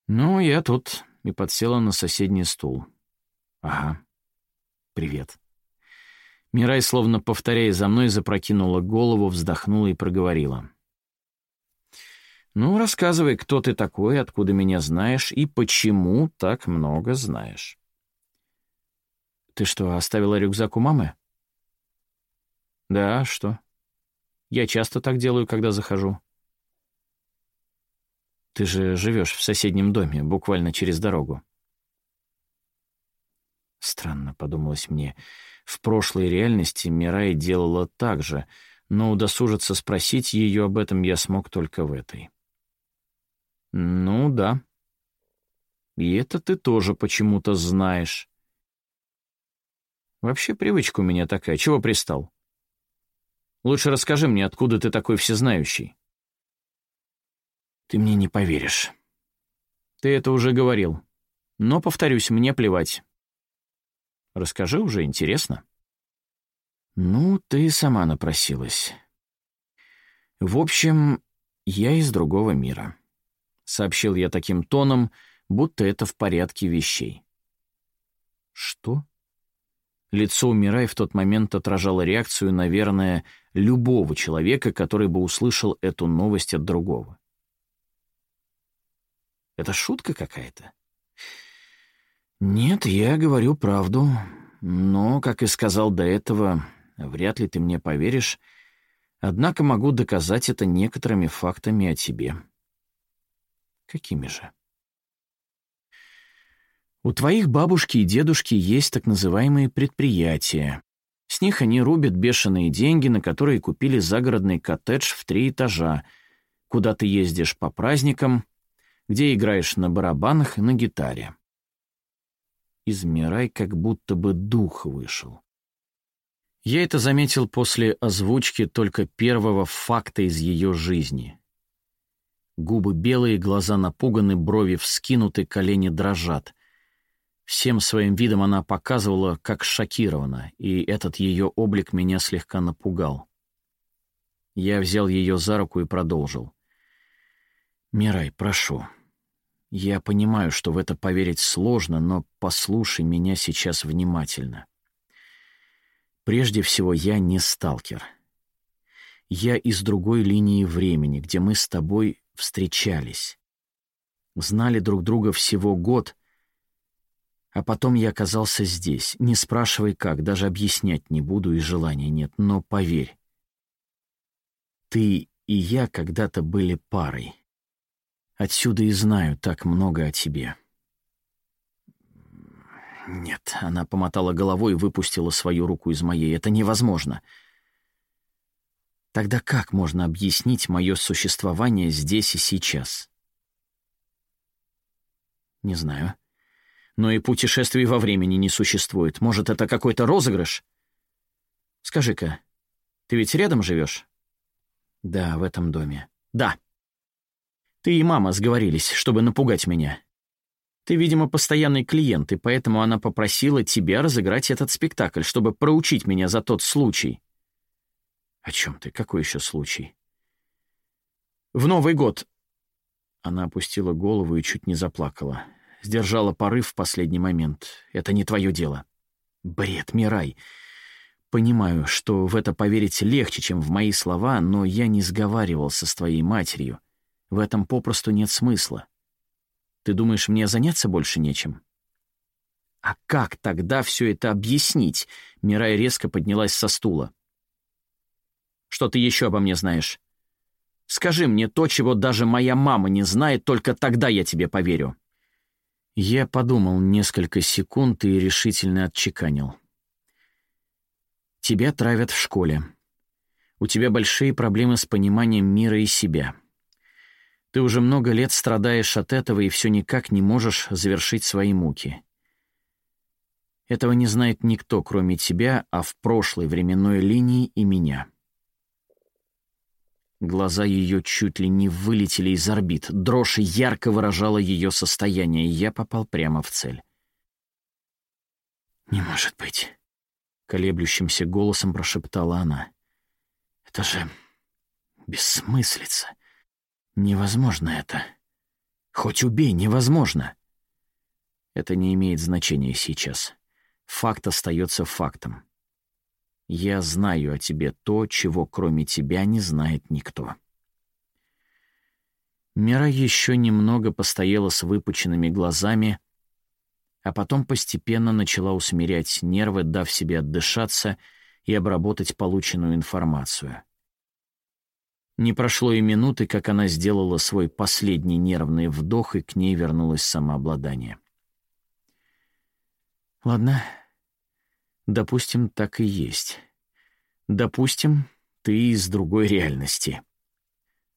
«Ну, я тут», и подсела на соседний стул. «Ага. Привет». Мирай, словно повторяя за мной, запрокинула голову, вздохнула и проговорила. «Ну, рассказывай, кто ты такой, откуда меня знаешь и почему так много знаешь». «Ты что, оставила рюкзак у мамы?» «Да, что? Я часто так делаю, когда захожу». «Ты же живешь в соседнем доме, буквально через дорогу». Странно, подумалось мне. В прошлой реальности Мирай делала так же, но удосужиться спросить ее об этом я смог только в этой. «Ну да. И это ты тоже почему-то знаешь». «Вообще привычка у меня такая. Чего пристал? Лучше расскажи мне, откуда ты такой всезнающий». «Ты мне не поверишь». «Ты это уже говорил. Но, повторюсь, мне плевать. Расскажи уже, интересно». «Ну, ты сама напросилась. В общем, я из другого мира» сообщил я таким тоном, будто это в порядке вещей. Что? Лицо Мирай в тот момент отражало реакцию, наверное, любого человека, который бы услышал эту новость от другого. Это шутка какая-то? Нет, я говорю правду, но, как и сказал до этого, вряд ли ты мне поверишь, однако могу доказать это некоторыми фактами о тебе. Какими же? У твоих бабушки и дедушки есть так называемые предприятия. С них они рубят бешеные деньги, на которые купили загородный коттедж в три этажа, куда ты ездишь по праздникам, где играешь на барабанах и на гитаре. Измирай, как будто бы дух вышел. Я это заметил после озвучки только первого факта из ее жизни. Губы белые, глаза напуганы, брови вскинуты, колени дрожат. Всем своим видом она показывала, как шокирована, и этот ее облик меня слегка напугал. Я взял ее за руку и продолжил. «Мирай, прошу. Я понимаю, что в это поверить сложно, но послушай меня сейчас внимательно. Прежде всего, я не сталкер. Я из другой линии времени, где мы с тобой встречались. Знали друг друга всего год, а потом я оказался здесь. Не спрашивай как, даже объяснять не буду и желания нет, но поверь. Ты и я когда-то были парой. Отсюда и знаю так много о тебе. Нет, она помотала головой и выпустила свою руку из моей. Это невозможно. — Тогда как можно объяснить мое существование здесь и сейчас? Не знаю. Но и путешествий во времени не существует. Может, это какой-то розыгрыш? Скажи-ка, ты ведь рядом живешь? Да, в этом доме. Да. Ты и мама сговорились, чтобы напугать меня. Ты, видимо, постоянный клиент, и поэтому она попросила тебя разыграть этот спектакль, чтобы проучить меня за тот случай. О чем ты? Какой еще случай? В Новый год. Она опустила голову и чуть не заплакала. Сдержала порыв в последний момент. Это не твое дело. Бред, Мирай. Понимаю, что в это поверить легче, чем в мои слова, но я не сговаривался с твоей матерью. В этом попросту нет смысла. Ты думаешь, мне заняться больше нечем? А как тогда все это объяснить? Мирай резко поднялась со стула. Что ты еще обо мне знаешь? Скажи мне то, чего даже моя мама не знает, только тогда я тебе поверю. Я подумал несколько секунд и решительно отчеканил. Тебя травят в школе. У тебя большие проблемы с пониманием мира и себя. Ты уже много лет страдаешь от этого и все никак не можешь завершить свои муки. Этого не знает никто, кроме тебя, а в прошлой временной линии и меня. Глаза ее чуть ли не вылетели из орбит. Дрожь ярко выражала ее состояние, и я попал прямо в цель. «Не может быть», — колеблющимся голосом прошептала она. «Это же бессмыслица. Невозможно это. Хоть убей, невозможно». Это не имеет значения сейчас. Факт остается фактом. Я знаю о тебе то, чего кроме тебя не знает никто». Мира еще немного постояла с выпученными глазами, а потом постепенно начала усмирять нервы, дав себе отдышаться и обработать полученную информацию. Не прошло и минуты, как она сделала свой последний нервный вдох, и к ней вернулось самообладание. «Ладно, Допустим, так и есть. Допустим, ты из другой реальности.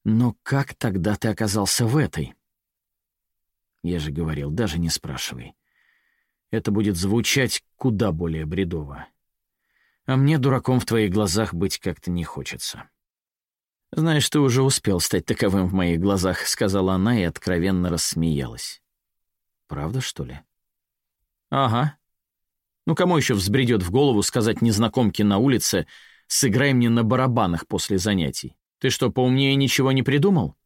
Но как тогда ты оказался в этой? Я же говорил, даже не спрашивай. Это будет звучать куда более бредово. А мне, дураком, в твоих глазах быть как-то не хочется. «Знаешь, ты уже успел стать таковым в моих глазах», — сказала она и откровенно рассмеялась. «Правда, что ли?» «Ага», ну, кому еще взбредет в голову сказать незнакомке на улице «сыграй мне на барабанах после занятий»? Ты что, поумнее ничего не придумал?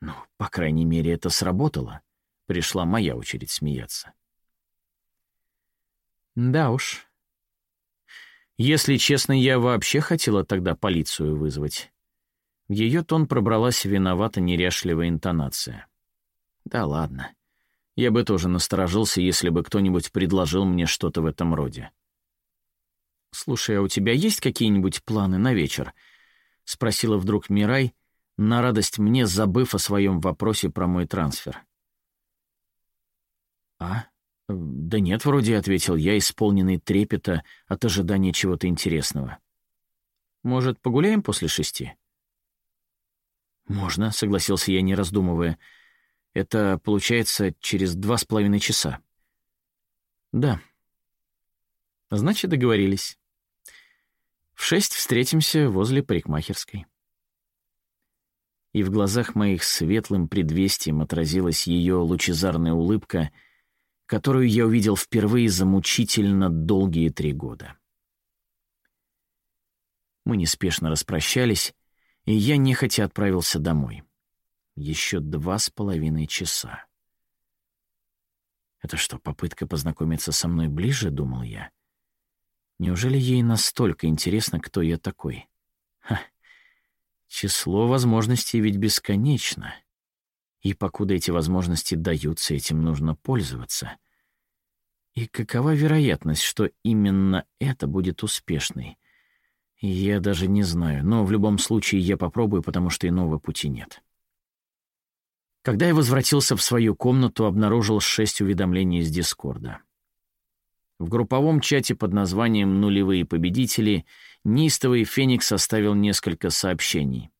Ну, по крайней мере, это сработало. Пришла моя очередь смеяться. Да уж. Если честно, я вообще хотела тогда полицию вызвать. В ее тон пробралась виновата неряшливая интонация. Да ладно. Я бы тоже насторожился, если бы кто-нибудь предложил мне что-то в этом роде. «Слушай, а у тебя есть какие-нибудь планы на вечер?» — спросила вдруг Мирай, на радость мне забыв о своем вопросе про мой трансфер. «А? Да нет, вроде», — ответил я, исполненный трепета от ожидания чего-то интересного. «Может, погуляем после шести?» «Можно», — согласился я, не раздумывая, — это получается через два с половиной часа. Да. Значит, договорились. В шесть встретимся возле парикмахерской. И в глазах моих светлым предвестием отразилась ее лучезарная улыбка, которую я увидел впервые за мучительно долгие три года. Мы неспешно распрощались, и я нехотя отправился домой. Еще два с половиной часа. Это что, попытка познакомиться со мной ближе, думал я? Неужели ей настолько интересно, кто я такой? Ха. Число возможностей ведь бесконечно. И покуда эти возможности даются, этим нужно пользоваться. И какова вероятность, что именно это будет успешной? Я даже не знаю, но в любом случае я попробую, потому что иного пути нет. Когда я возвратился в свою комнату, обнаружил шесть уведомлений из Дискорда. В групповом чате под названием «Нулевые победители» неистовый Феникс оставил несколько сообщений.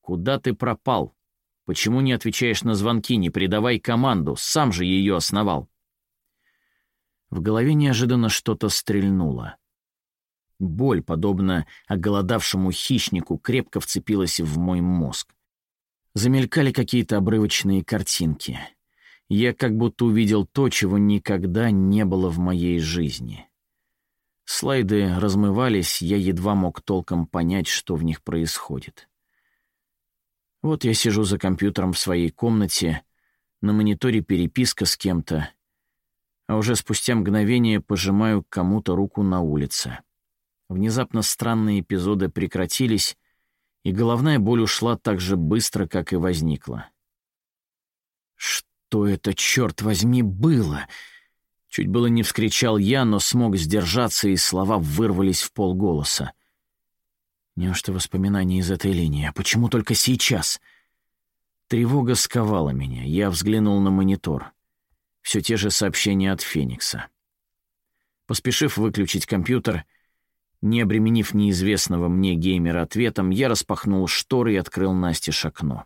«Куда ты пропал?» — Почему не отвечаешь на звонки, не передавай команду? Сам же ее основал». В голове неожиданно что-то стрельнуло. Боль, подобно оголодавшему хищнику, крепко вцепилась в мой мозг. Замелькали какие-то обрывочные картинки. Я как будто увидел то, чего никогда не было в моей жизни. Слайды размывались, я едва мог толком понять, что в них происходит. Вот я сижу за компьютером в своей комнате, на мониторе переписка с кем-то, а уже спустя мгновение пожимаю кому-то руку на улице. Внезапно странные эпизоды прекратились, и головная боль ушла так же быстро, как и возникла. «Что это, черт возьми, было?» Чуть было не вскричал я, но смог сдержаться, и слова вырвались в полголоса. Неужто воспоминания из этой линии? А почему только сейчас? Тревога сковала меня. Я взглянул на монитор. Все те же сообщения от Феникса. Поспешив выключить компьютер, не обременив неизвестного мне геймера ответом, я распахнул шторы и открыл настежь окно.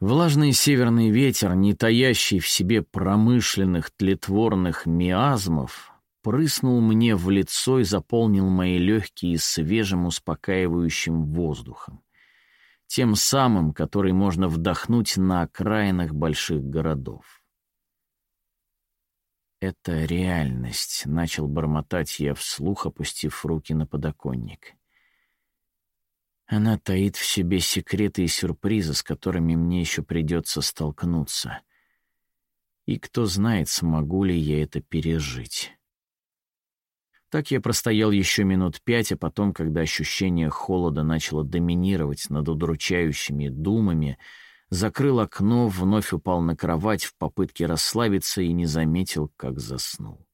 Влажный северный ветер, не таящий в себе промышленных тлетворных миазмов, прыснул мне в лицо и заполнил мои легкие свежим успокаивающим воздухом. Тем самым, который можно вдохнуть на окраинах больших городов. «Это реальность», — начал бормотать я вслух, опустив руки на подоконник. Она таит в себе секреты и сюрпризы, с которыми мне еще придется столкнуться. И кто знает, смогу ли я это пережить. Так я простоял еще минут пять, а потом, когда ощущение холода начало доминировать над удручающими думами, закрыл окно, вновь упал на кровать в попытке расслабиться и не заметил, как заснул.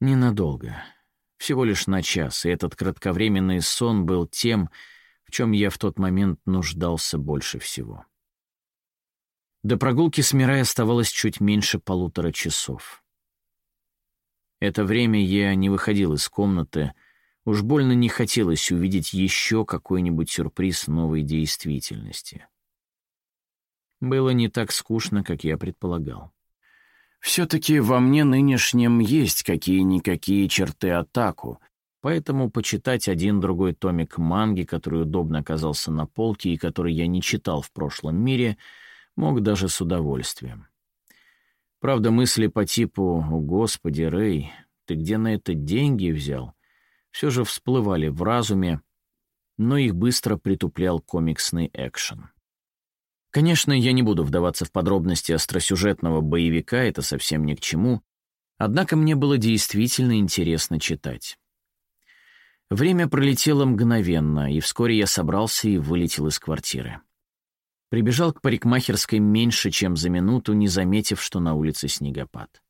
Ненадолго. Всего лишь на час, и этот кратковременный сон был тем, в чем я в тот момент нуждался больше всего. До прогулки с Мирой оставалось чуть меньше полутора часов. Это время я не выходил из комнаты, уж больно не хотелось увидеть еще какой-нибудь сюрприз новой действительности. Было не так скучно, как я предполагал. Все-таки во мне нынешнем есть какие-никакие черты атаку, Поэтому почитать один-другой томик манги, который удобно оказался на полке и который я не читал в прошлом мире, мог даже с удовольствием. Правда, мысли по типу «О, Господи, Рэй, ты где на это деньги взял?» все же всплывали в разуме, но их быстро притуплял комиксный экшен. Конечно, я не буду вдаваться в подробности остросюжетного боевика, это совсем ни к чему, однако мне было действительно интересно читать. Время пролетело мгновенно, и вскоре я собрался и вылетел из квартиры. Прибежал к парикмахерской меньше, чем за минуту, не заметив, что на улице снегопад.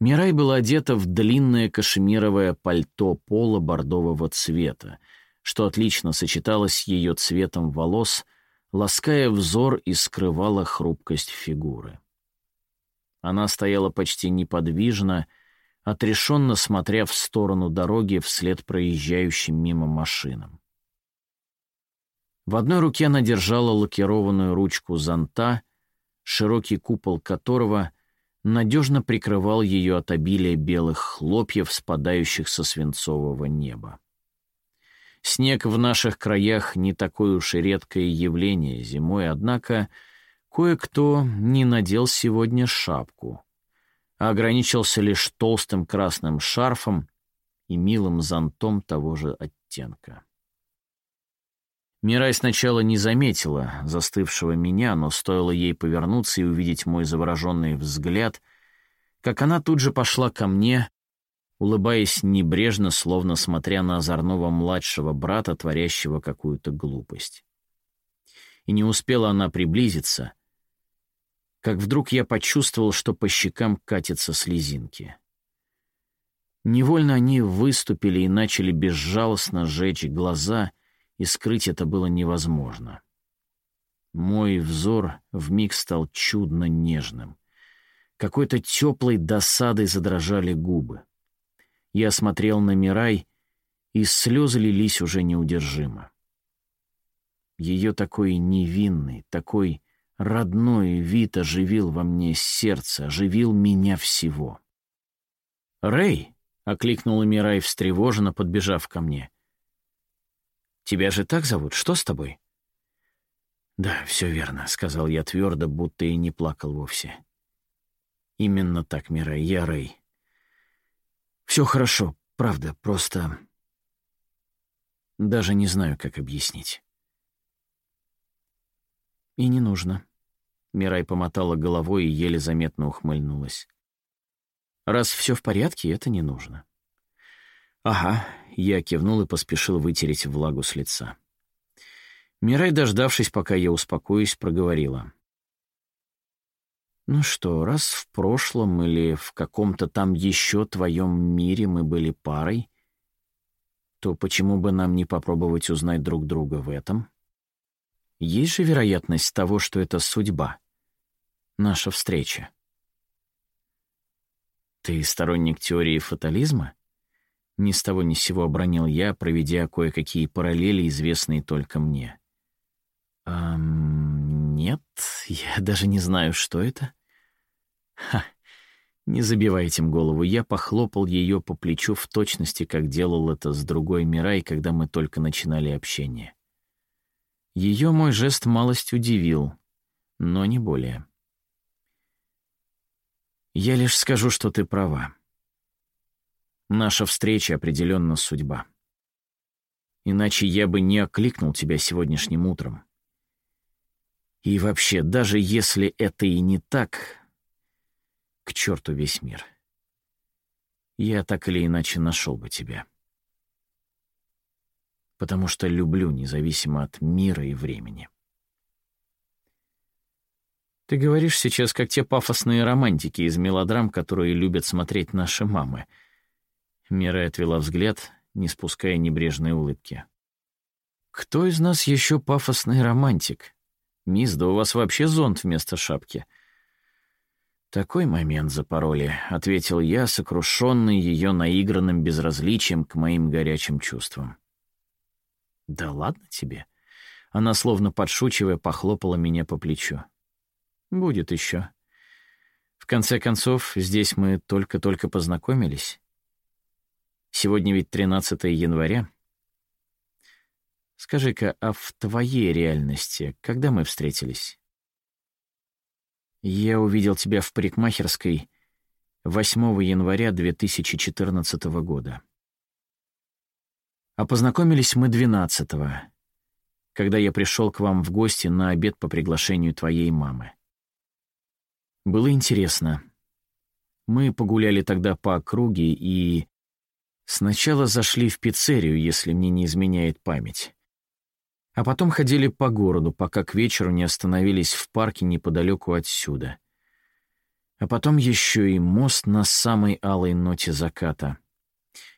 Мирай была одета в длинное кашемировое пальто пола бордового цвета, что отлично сочеталось с ее цветом волос, лаская взор и скрывала хрупкость фигуры. Она стояла почти неподвижно, отрешенно смотря в сторону дороги вслед проезжающим мимо машинам. В одной руке она держала лакированную ручку зонта, широкий купол которого надежно прикрывал ее от обилия белых хлопьев, спадающих со свинцового неба. Снег в наших краях не такое уж и редкое явление зимой, однако кое-кто не надел сегодня шапку — а ограничился лишь толстым красным шарфом и милым зонтом того же оттенка. Мирай сначала не заметила застывшего меня, но стоило ей повернуться и увидеть мой завороженный взгляд, как она тут же пошла ко мне, улыбаясь небрежно, словно смотря на озорного младшего брата, творящего какую-то глупость. И не успела она приблизиться, как вдруг я почувствовал, что по щекам катятся слезинки. Невольно они выступили и начали безжалостно жечь глаза, и скрыть это было невозможно. Мой взор вмиг стал чудно нежным. Какой-то теплой досадой задрожали губы. Я смотрел на Мирай, и слезы лились уже неудержимо. Ее такой невинный, такой родной вид оживил во мне сердце, оживил меня всего. «Рэй!» — окликнула Мирай встревоженно, подбежав ко мне. «Тебя же так зовут? Что с тобой?» «Да, все верно», — сказал я твердо, будто и не плакал вовсе. «Именно так, Мирай, я Рэй. Все хорошо, правда, просто...» Даже не знаю, как объяснить. «И не нужно». Мирай помотала головой и еле заметно ухмыльнулась. «Раз все в порядке, это не нужно». «Ага», — я кивнул и поспешил вытереть влагу с лица. Мирай, дождавшись, пока я успокоюсь, проговорила. «Ну что, раз в прошлом или в каком-то там еще твоем мире мы были парой, то почему бы нам не попробовать узнать друг друга в этом?» Есть же вероятность того, что это судьба. Наша встреча. Ты сторонник теории фатализма? Ни с того ни с сего обронил я, проведя кое-какие параллели, известные только мне. «Эм, нет, я даже не знаю, что это». «Ха, не забивай этим голову. Я похлопал ее по плечу в точности, как делал это с другой Мирай, когда мы только начинали общение. Ее мой жест малость удивил, но не более. «Я лишь скажу, что ты права. Наша встреча определенно судьба. Иначе я бы не окликнул тебя сегодняшним утром. И вообще, даже если это и не так, к черту весь мир. Я так или иначе нашел бы тебя» потому что люблю, независимо от мира и времени. Ты говоришь сейчас, как те пафосные романтики из мелодрам, которые любят смотреть наши мамы. Мира отвела взгляд, не спуская небрежной улыбки. «Кто из нас еще пафосный романтик? Мисс, да у вас вообще зонт вместо шапки». «Такой момент запороли», — ответил я, сокрушенный ее наигранным безразличием к моим горячим чувствам. «Да ладно тебе». Она, словно подшучивая, похлопала меня по плечу. «Будет еще. В конце концов, здесь мы только-только познакомились. Сегодня ведь 13 января. Скажи-ка, а в твоей реальности когда мы встретились?» «Я увидел тебя в парикмахерской 8 января 2014 года». А познакомились мы двенадцатого, когда я пришел к вам в гости на обед по приглашению твоей мамы. Было интересно. Мы погуляли тогда по округе и... Сначала зашли в пиццерию, если мне не изменяет память. А потом ходили по городу, пока к вечеру не остановились в парке неподалеку отсюда. А потом еще и мост на самой алой ноте заката.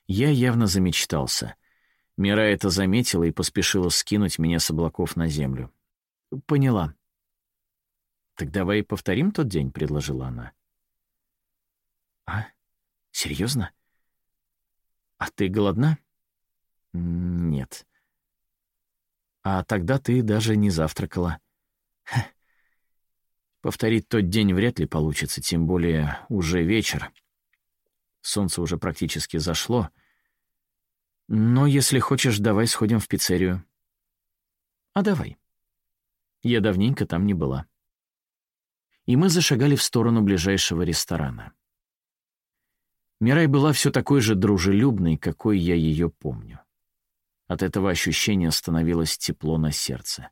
Я явно замечтался. Мира это заметила и поспешила скинуть меня с облаков на землю. «Поняла». «Так давай повторим тот день», — предложила она. «А? Серьезно? А ты голодна?» «Нет». «А тогда ты даже не завтракала». Ха. Повторить тот день вряд ли получится, тем более уже вечер. Солнце уже практически зашло — но если хочешь, давай сходим в пиццерию. А давай. Я давненько там не была. И мы зашагали в сторону ближайшего ресторана. Мирай была все такой же дружелюбной, какой я ее помню. От этого ощущения становилось тепло на сердце.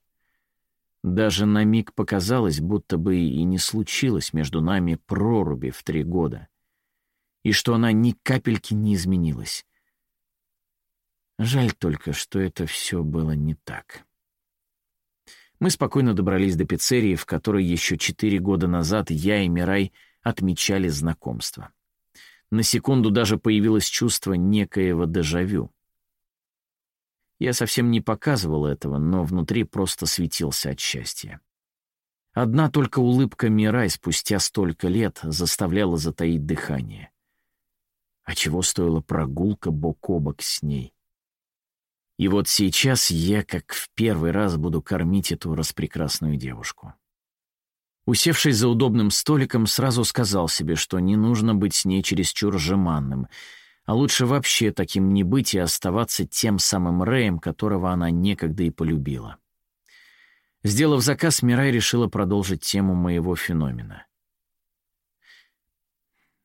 Даже на миг показалось, будто бы и не случилось между нами проруби в три года, и что она ни капельки не изменилась, Жаль только, что это все было не так. Мы спокойно добрались до пиццерии, в которой еще четыре года назад я и Мирай отмечали знакомство. На секунду даже появилось чувство некоего дежавю. Я совсем не показывал этого, но внутри просто светился от счастья. Одна только улыбка Мирай спустя столько лет заставляла затаить дыхание. А чего стоила прогулка бок о бок с ней? И вот сейчас я, как в первый раз, буду кормить эту распрекрасную девушку. Усевшись за удобным столиком, сразу сказал себе, что не нужно быть с ней чересчур жеманным, а лучше вообще таким не быть и оставаться тем самым Рэем, которого она некогда и полюбила. Сделав заказ, Мирай решила продолжить тему моего феномена.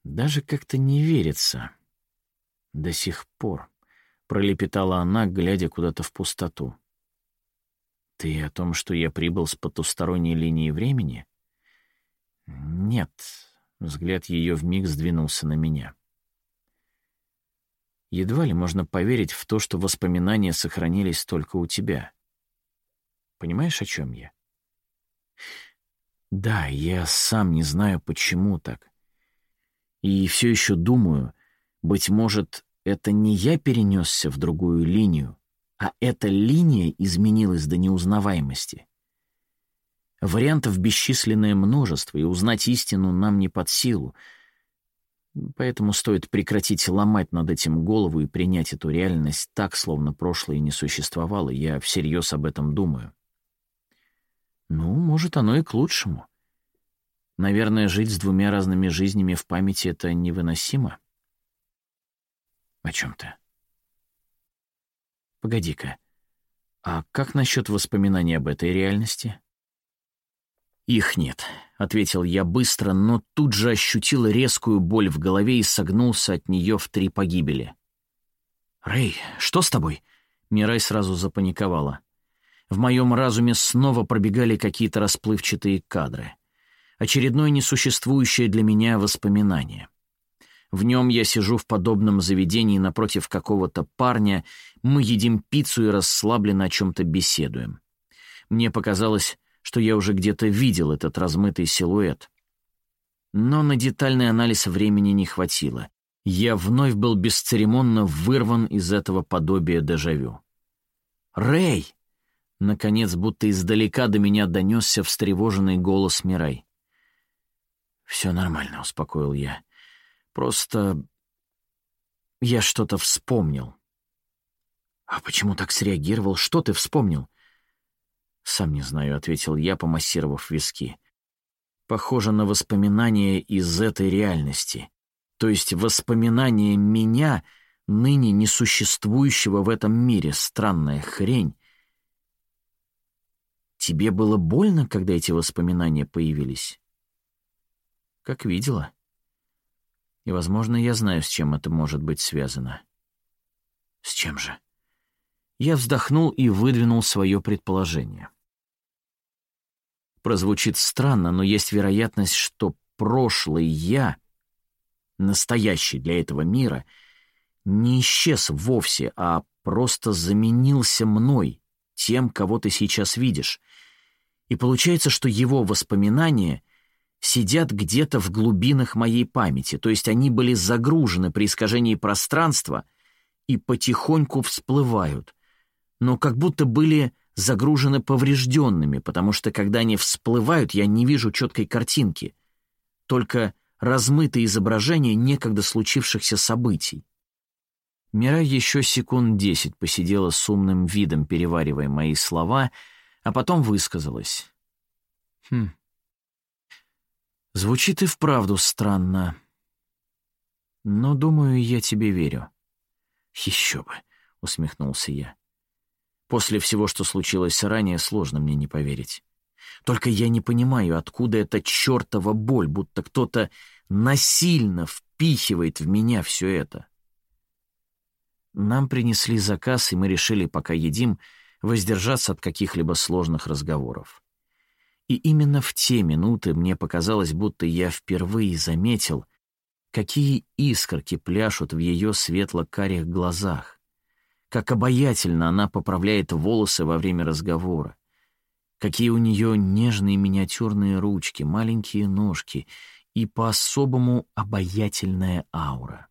Даже как-то не верится. До сих пор, — пролепетала она, глядя куда-то в пустоту. Ты о том, что я прибыл с потусторонней линии времени? Нет. Взгляд ее вмиг сдвинулся на меня. Едва ли можно поверить в то, что воспоминания сохранились только у тебя. Понимаешь, о чем я? Да, я сам не знаю, почему так. И все еще думаю, быть может, это не я перенесся в другую линию, а эта линия изменилась до неузнаваемости. Вариантов бесчисленное множество, и узнать истину нам не под силу. Поэтому стоит прекратить ломать над этим голову и принять эту реальность так, словно прошлое не существовало. Я всерьез об этом думаю. Ну, может, оно и к лучшему. Наверное, жить с двумя разными жизнями в памяти — это невыносимо. О чем ты? Погоди-ка. А как насчет воспоминаний об этой реальности? «Их нет», — ответил я быстро, но тут же ощутил резкую боль в голове и согнулся от нее в три погибели. «Рэй, что с тобой?» Мирай сразу запаниковала. В моем разуме снова пробегали какие-то расплывчатые кадры. Очередное несуществующее для меня воспоминание. В нем я сижу в подобном заведении напротив какого-то парня, мы едим пиццу и расслабленно о чем-то беседуем. Мне показалось, что я уже где-то видел этот размытый силуэт. Но на детальный анализ времени не хватило. Я вновь был бесцеремонно вырван из этого подобия дежавю. «Рэй!» Наконец, будто издалека до меня донесся встревоженный голос Мирай. «Все нормально», — успокоил я. «Просто я что-то вспомнил». «А почему так среагировал? Что ты вспомнил?» «Сам не знаю», — ответил я, помассировав виски. «Похоже на воспоминания из этой реальности. То есть воспоминания меня, ныне несуществующего в этом мире. Странная хрень. Тебе было больно, когда эти воспоминания появились?» «Как видела. И, возможно, я знаю, с чем это может быть связано». «С чем же?» Я вздохнул и выдвинул свое предположение. Прозвучит странно, но есть вероятность, что прошлый «я», настоящий для этого мира, не исчез вовсе, а просто заменился мной, тем, кого ты сейчас видишь. И получается, что его воспоминания сидят где-то в глубинах моей памяти, то есть они были загружены при искажении пространства и потихоньку всплывают, но как будто были загружены поврежденными, потому что, когда они всплывают, я не вижу четкой картинки, только размытые изображения некогда случившихся событий. Мира еще секунд десять посидела с умным видом, переваривая мои слова, а потом высказалась. «Хм. Звучит и вправду странно. Но, думаю, я тебе верю». «Еще бы», — усмехнулся я. После всего, что случилось ранее, сложно мне не поверить. Только я не понимаю, откуда эта чертова боль, будто кто-то насильно впихивает в меня все это. Нам принесли заказ, и мы решили, пока едим, воздержаться от каких-либо сложных разговоров. И именно в те минуты мне показалось, будто я впервые заметил, какие искорки пляшут в ее светло-карих глазах как обаятельно она поправляет волосы во время разговора, какие у нее нежные миниатюрные ручки, маленькие ножки и по-особому обаятельная аура.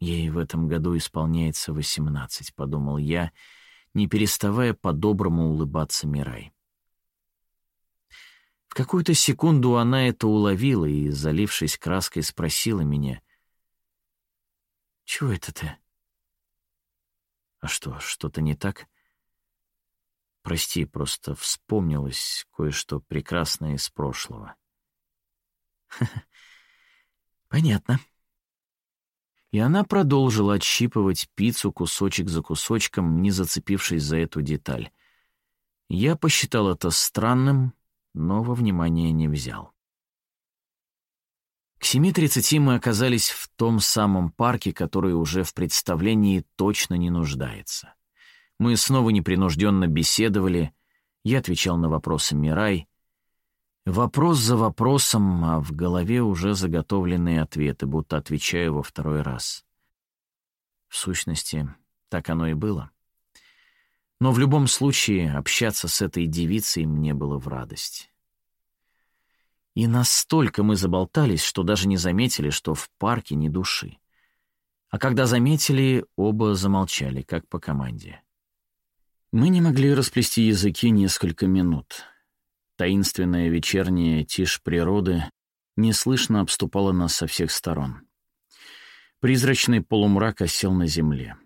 Ей в этом году исполняется восемнадцать, подумал я, не переставая по-доброму улыбаться Мирай. В какую-то секунду она это уловила и, залившись краской, спросила меня, «Чего это ты?» А что, что-то не так? Прости, просто вспомнилось кое-что прекрасное из прошлого. Понятно. И она продолжила отщипывать пиццу кусочек за кусочком, не зацепившись за эту деталь. Я посчитал это странным, но во внимание не взял. К 7.30 мы оказались в том самом парке, который уже в представлении точно не нуждается. Мы снова непринужденно беседовали, я отвечал на вопросы Мирай. Вопрос за вопросом, а в голове уже заготовленные ответы, будто отвечаю во второй раз. В сущности, так оно и было. Но в любом случае общаться с этой девицей мне было в радость. И настолько мы заболтались, что даже не заметили, что в парке ни души. А когда заметили, оба замолчали, как по команде. Мы не могли расплести языки несколько минут. Таинственная вечерняя тишь природы неслышно обступала нас со всех сторон. Призрачный полумрак осел на земле.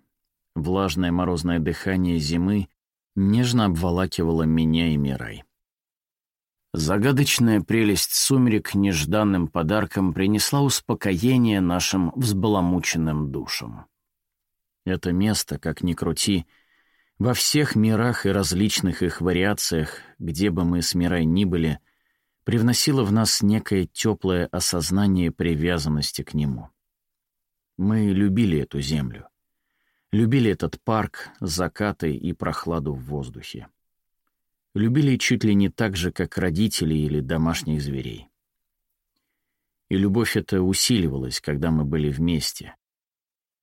Влажное морозное дыхание зимы нежно обволакивало меня и Мирай. Загадочная прелесть сумерек нежданным подарком принесла успокоение нашим взбаламученным душам. Это место, как ни крути, — во всех мирах и различных их вариациях, где бы мы с Мирой ни были, привносило в нас некое теплое осознание привязанности к нему. Мы любили эту землю. Любили этот парк, закаты и прохладу в воздухе. Любили чуть ли не так же, как родители или домашних зверей. И любовь эта усиливалась, когда мы были вместе.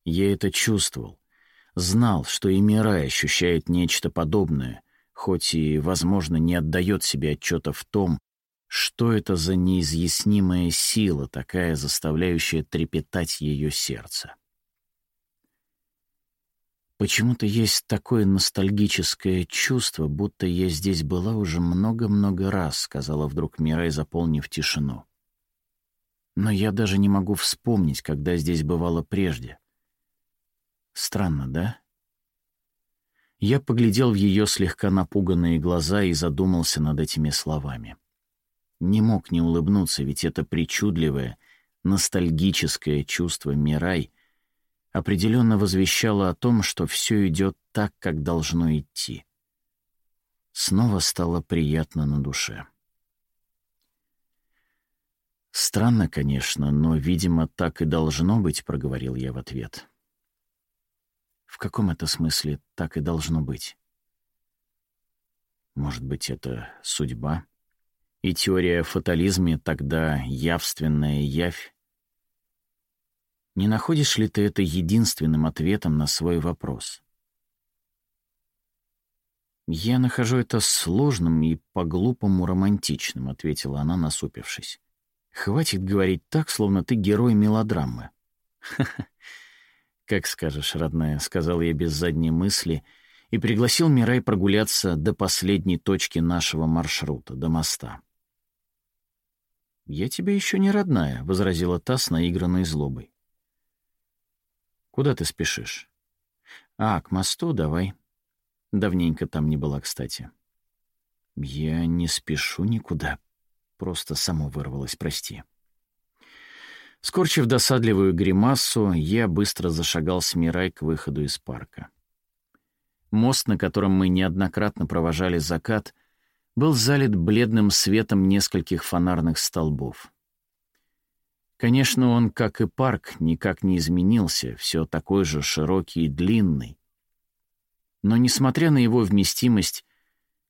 Я это чувствовал, Знал, что и Мирай ощущает нечто подобное, хоть и, возможно, не отдает себе отчета в том, что это за неизъяснимая сила, такая заставляющая трепетать ее сердце. Почему-то есть такое ностальгическое чувство, будто я здесь была уже много-много раз, сказала вдруг Мирай, заполнив тишину. Но я даже не могу вспомнить, когда здесь бывало прежде. Странно, да? Я поглядел в ее слегка напуганные глаза и задумался над этими словами. Не мог не улыбнуться, ведь это причудливое, ностальгическое чувство Мирай определенно возвещало о том, что все идет так, как должно идти. Снова стало приятно на душе. «Странно, конечно, но, видимо, так и должно быть», — проговорил я в ответ. В каком это смысле так и должно быть? Может быть, это судьба? И теория о фатализме тогда явственная явь? Не находишь ли ты это единственным ответом на свой вопрос? «Я нахожу это сложным и по-глупому романтичным», — ответила она, насупившись. «Хватит говорить так, словно ты герой мелодрамы». «Ха-ха, «Как скажешь, родная», — сказал я без задней мысли и пригласил Мирай прогуляться до последней точки нашего маршрута, до моста. «Я тебе еще не родная», — возразила та с наигранной злобой. «Куда ты спешишь?» «А, к мосту давай». Давненько там не была, кстати. «Я не спешу никуда. Просто само вырвалось, прости». Скорчив досадливую гримасу, я быстро зашагал с Мирай к выходу из парка. Мост, на котором мы неоднократно провожали закат, был залит бледным светом нескольких фонарных столбов. Конечно, он, как и парк, никак не изменился, все такой же широкий и длинный. Но, несмотря на его вместимость,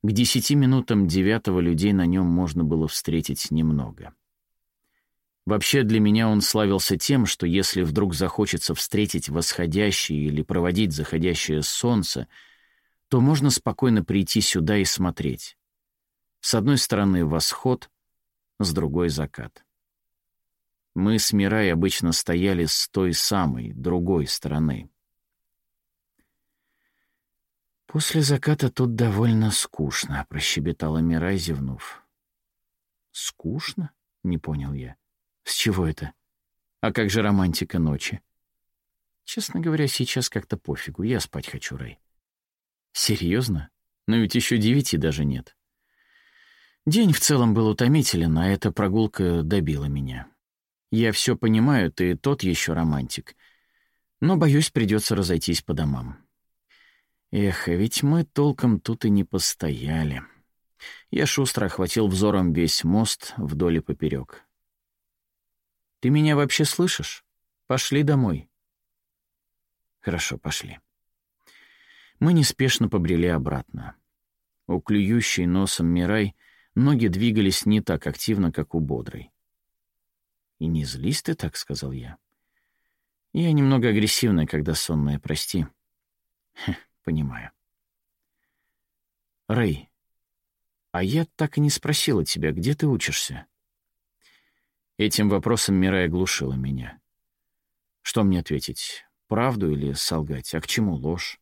к десяти минутам девятого людей на нем можно было встретить немного. Вообще для меня он славился тем, что если вдруг захочется встретить восходящее или проводить заходящее солнце, то можно спокойно прийти сюда и смотреть. С одной стороны восход, с другой — закат. Мы с Мирай обычно стояли с той самой, другой стороны. «После заката тут довольно скучно», — прощебетала Мирай, зевнув. «Скучно?» — не понял я. С чего это? А как же романтика ночи? Честно говоря, сейчас как-то пофигу. Я спать хочу, Рэй. Серьезно? Но ведь еще девяти даже нет. День в целом был утомителен, а эта прогулка добила меня. Я все понимаю, ты тот еще романтик. Но, боюсь, придется разойтись по домам. Эх, ведь мы толком тут и не постояли. Я шустро охватил взором весь мост вдоль и поперек. «Ты меня вообще слышишь? Пошли домой». «Хорошо, пошли». Мы неспешно побрели обратно. У клюющей носом Мирай ноги двигались не так активно, как у бодрой. «И не злись ты так», — сказал я. «Я немного агрессивная, когда сонная, прости». Хе, «Понимаю». «Рэй, а я так и не спросила тебя, где ты учишься?» Этим вопросом Мирай глушила меня. Что мне ответить? Правду или солгать? А к чему ложь?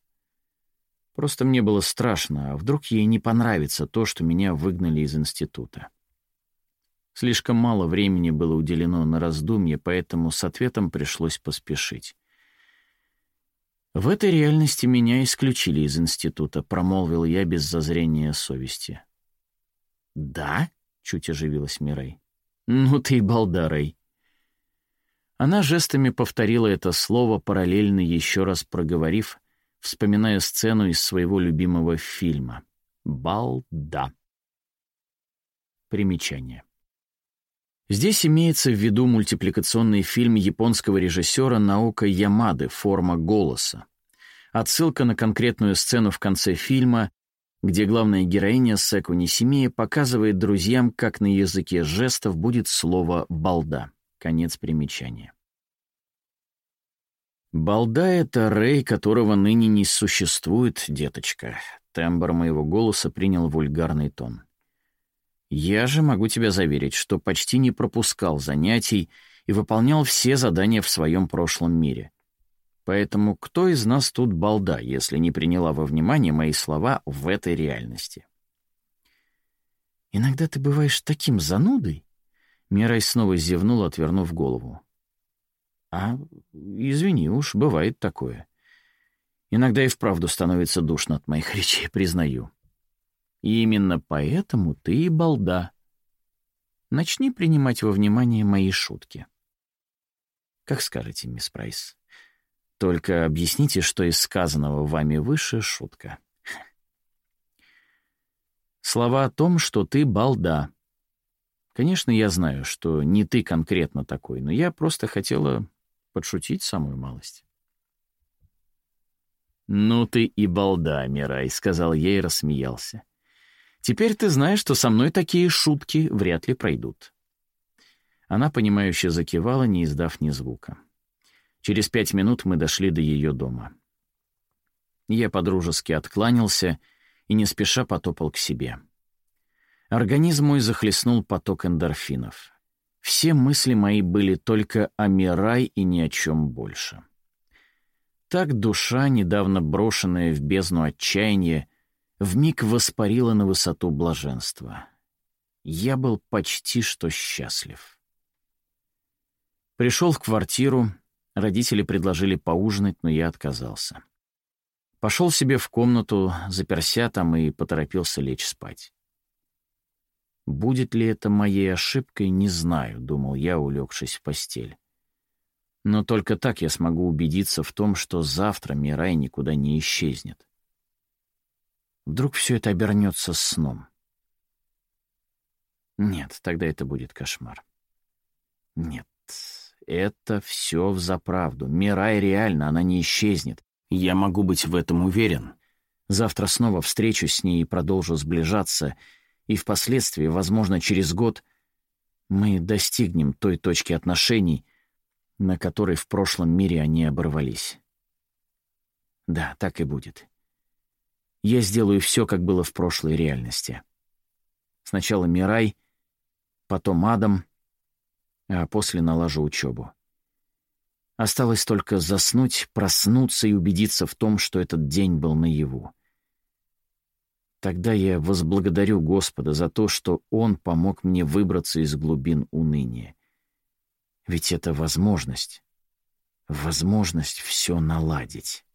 Просто мне было страшно, а вдруг ей не понравится то, что меня выгнали из института. Слишком мало времени было уделено на раздумье, поэтому с ответом пришлось поспешить. «В этой реальности меня исключили из института», — промолвил я без зазрения совести. «Да?» — чуть оживилась Мирей. «Ну ты и балдарой». Она жестами повторила это слово, параллельно еще раз проговорив, вспоминая сцену из своего любимого фильма «Балда». Примечание. Здесь имеется в виду мультипликационный фильм японского режиссера Наока Ямады «Форма голоса». Отсылка на конкретную сцену в конце фильма, где главная героиня Секу Нисимия показывает друзьям, как на языке жестов будет слово «балда». Конец примечания. «Балда — это Рэй, которого ныне не существует, деточка». Тембр моего голоса принял вульгарный тон. Я же могу тебя заверить, что почти не пропускал занятий и выполнял все задания в своем прошлом мире. Поэтому кто из нас тут балда, если не приняла во внимание мои слова в этой реальности? «Иногда ты бываешь таким занудой», — Мирай снова зевнул, отвернув голову. «А, извини уж, бывает такое. Иногда и вправду становится душно от моих речей, признаю». И именно поэтому ты и балда. Начни принимать во внимание мои шутки. Как скажете, мисс Прайс. Только объясните, что из сказанного вами выше — шутка. Слова о том, что ты балда. Конечно, я знаю, что не ты конкретно такой, но я просто хотела подшутить самую малость. «Ну ты и балда, Мирай», — сказал ей и рассмеялся. Теперь ты знаешь, что со мной такие шутки вряд ли пройдут». Она, понимающе закивала, не издав ни звука. Через пять минут мы дошли до ее дома. Я подружески откланялся и не спеша потопал к себе. Организм мой захлестнул поток эндорфинов. Все мысли мои были только о Мирай и ни о чем больше. Так душа, недавно брошенная в бездну отчаяния, вмиг воспарила на высоту блаженства. Я был почти что счастлив. Пришел в квартиру, родители предложили поужинать, но я отказался. Пошел себе в комнату, заперся там и поторопился лечь спать. Будет ли это моей ошибкой, не знаю, думал я, улегшись в постель. Но только так я смогу убедиться в том, что завтра Мирай никуда не исчезнет. Вдруг все это обернется сном. Нет, тогда это будет кошмар. Нет, это все взаправду. Мирай реально, она не исчезнет. Я могу быть в этом уверен. Завтра снова встречусь с ней и продолжу сближаться, и впоследствии, возможно, через год, мы достигнем той точки отношений, на которой в прошлом мире они оборвались. Да, так и будет я сделаю все, как было в прошлой реальности. Сначала Мирай, потом Адам, а после налажу учебу. Осталось только заснуть, проснуться и убедиться в том, что этот день был наяву. Тогда я возблагодарю Господа за то, что Он помог мне выбраться из глубин уныния. Ведь это возможность. возможность все наладить.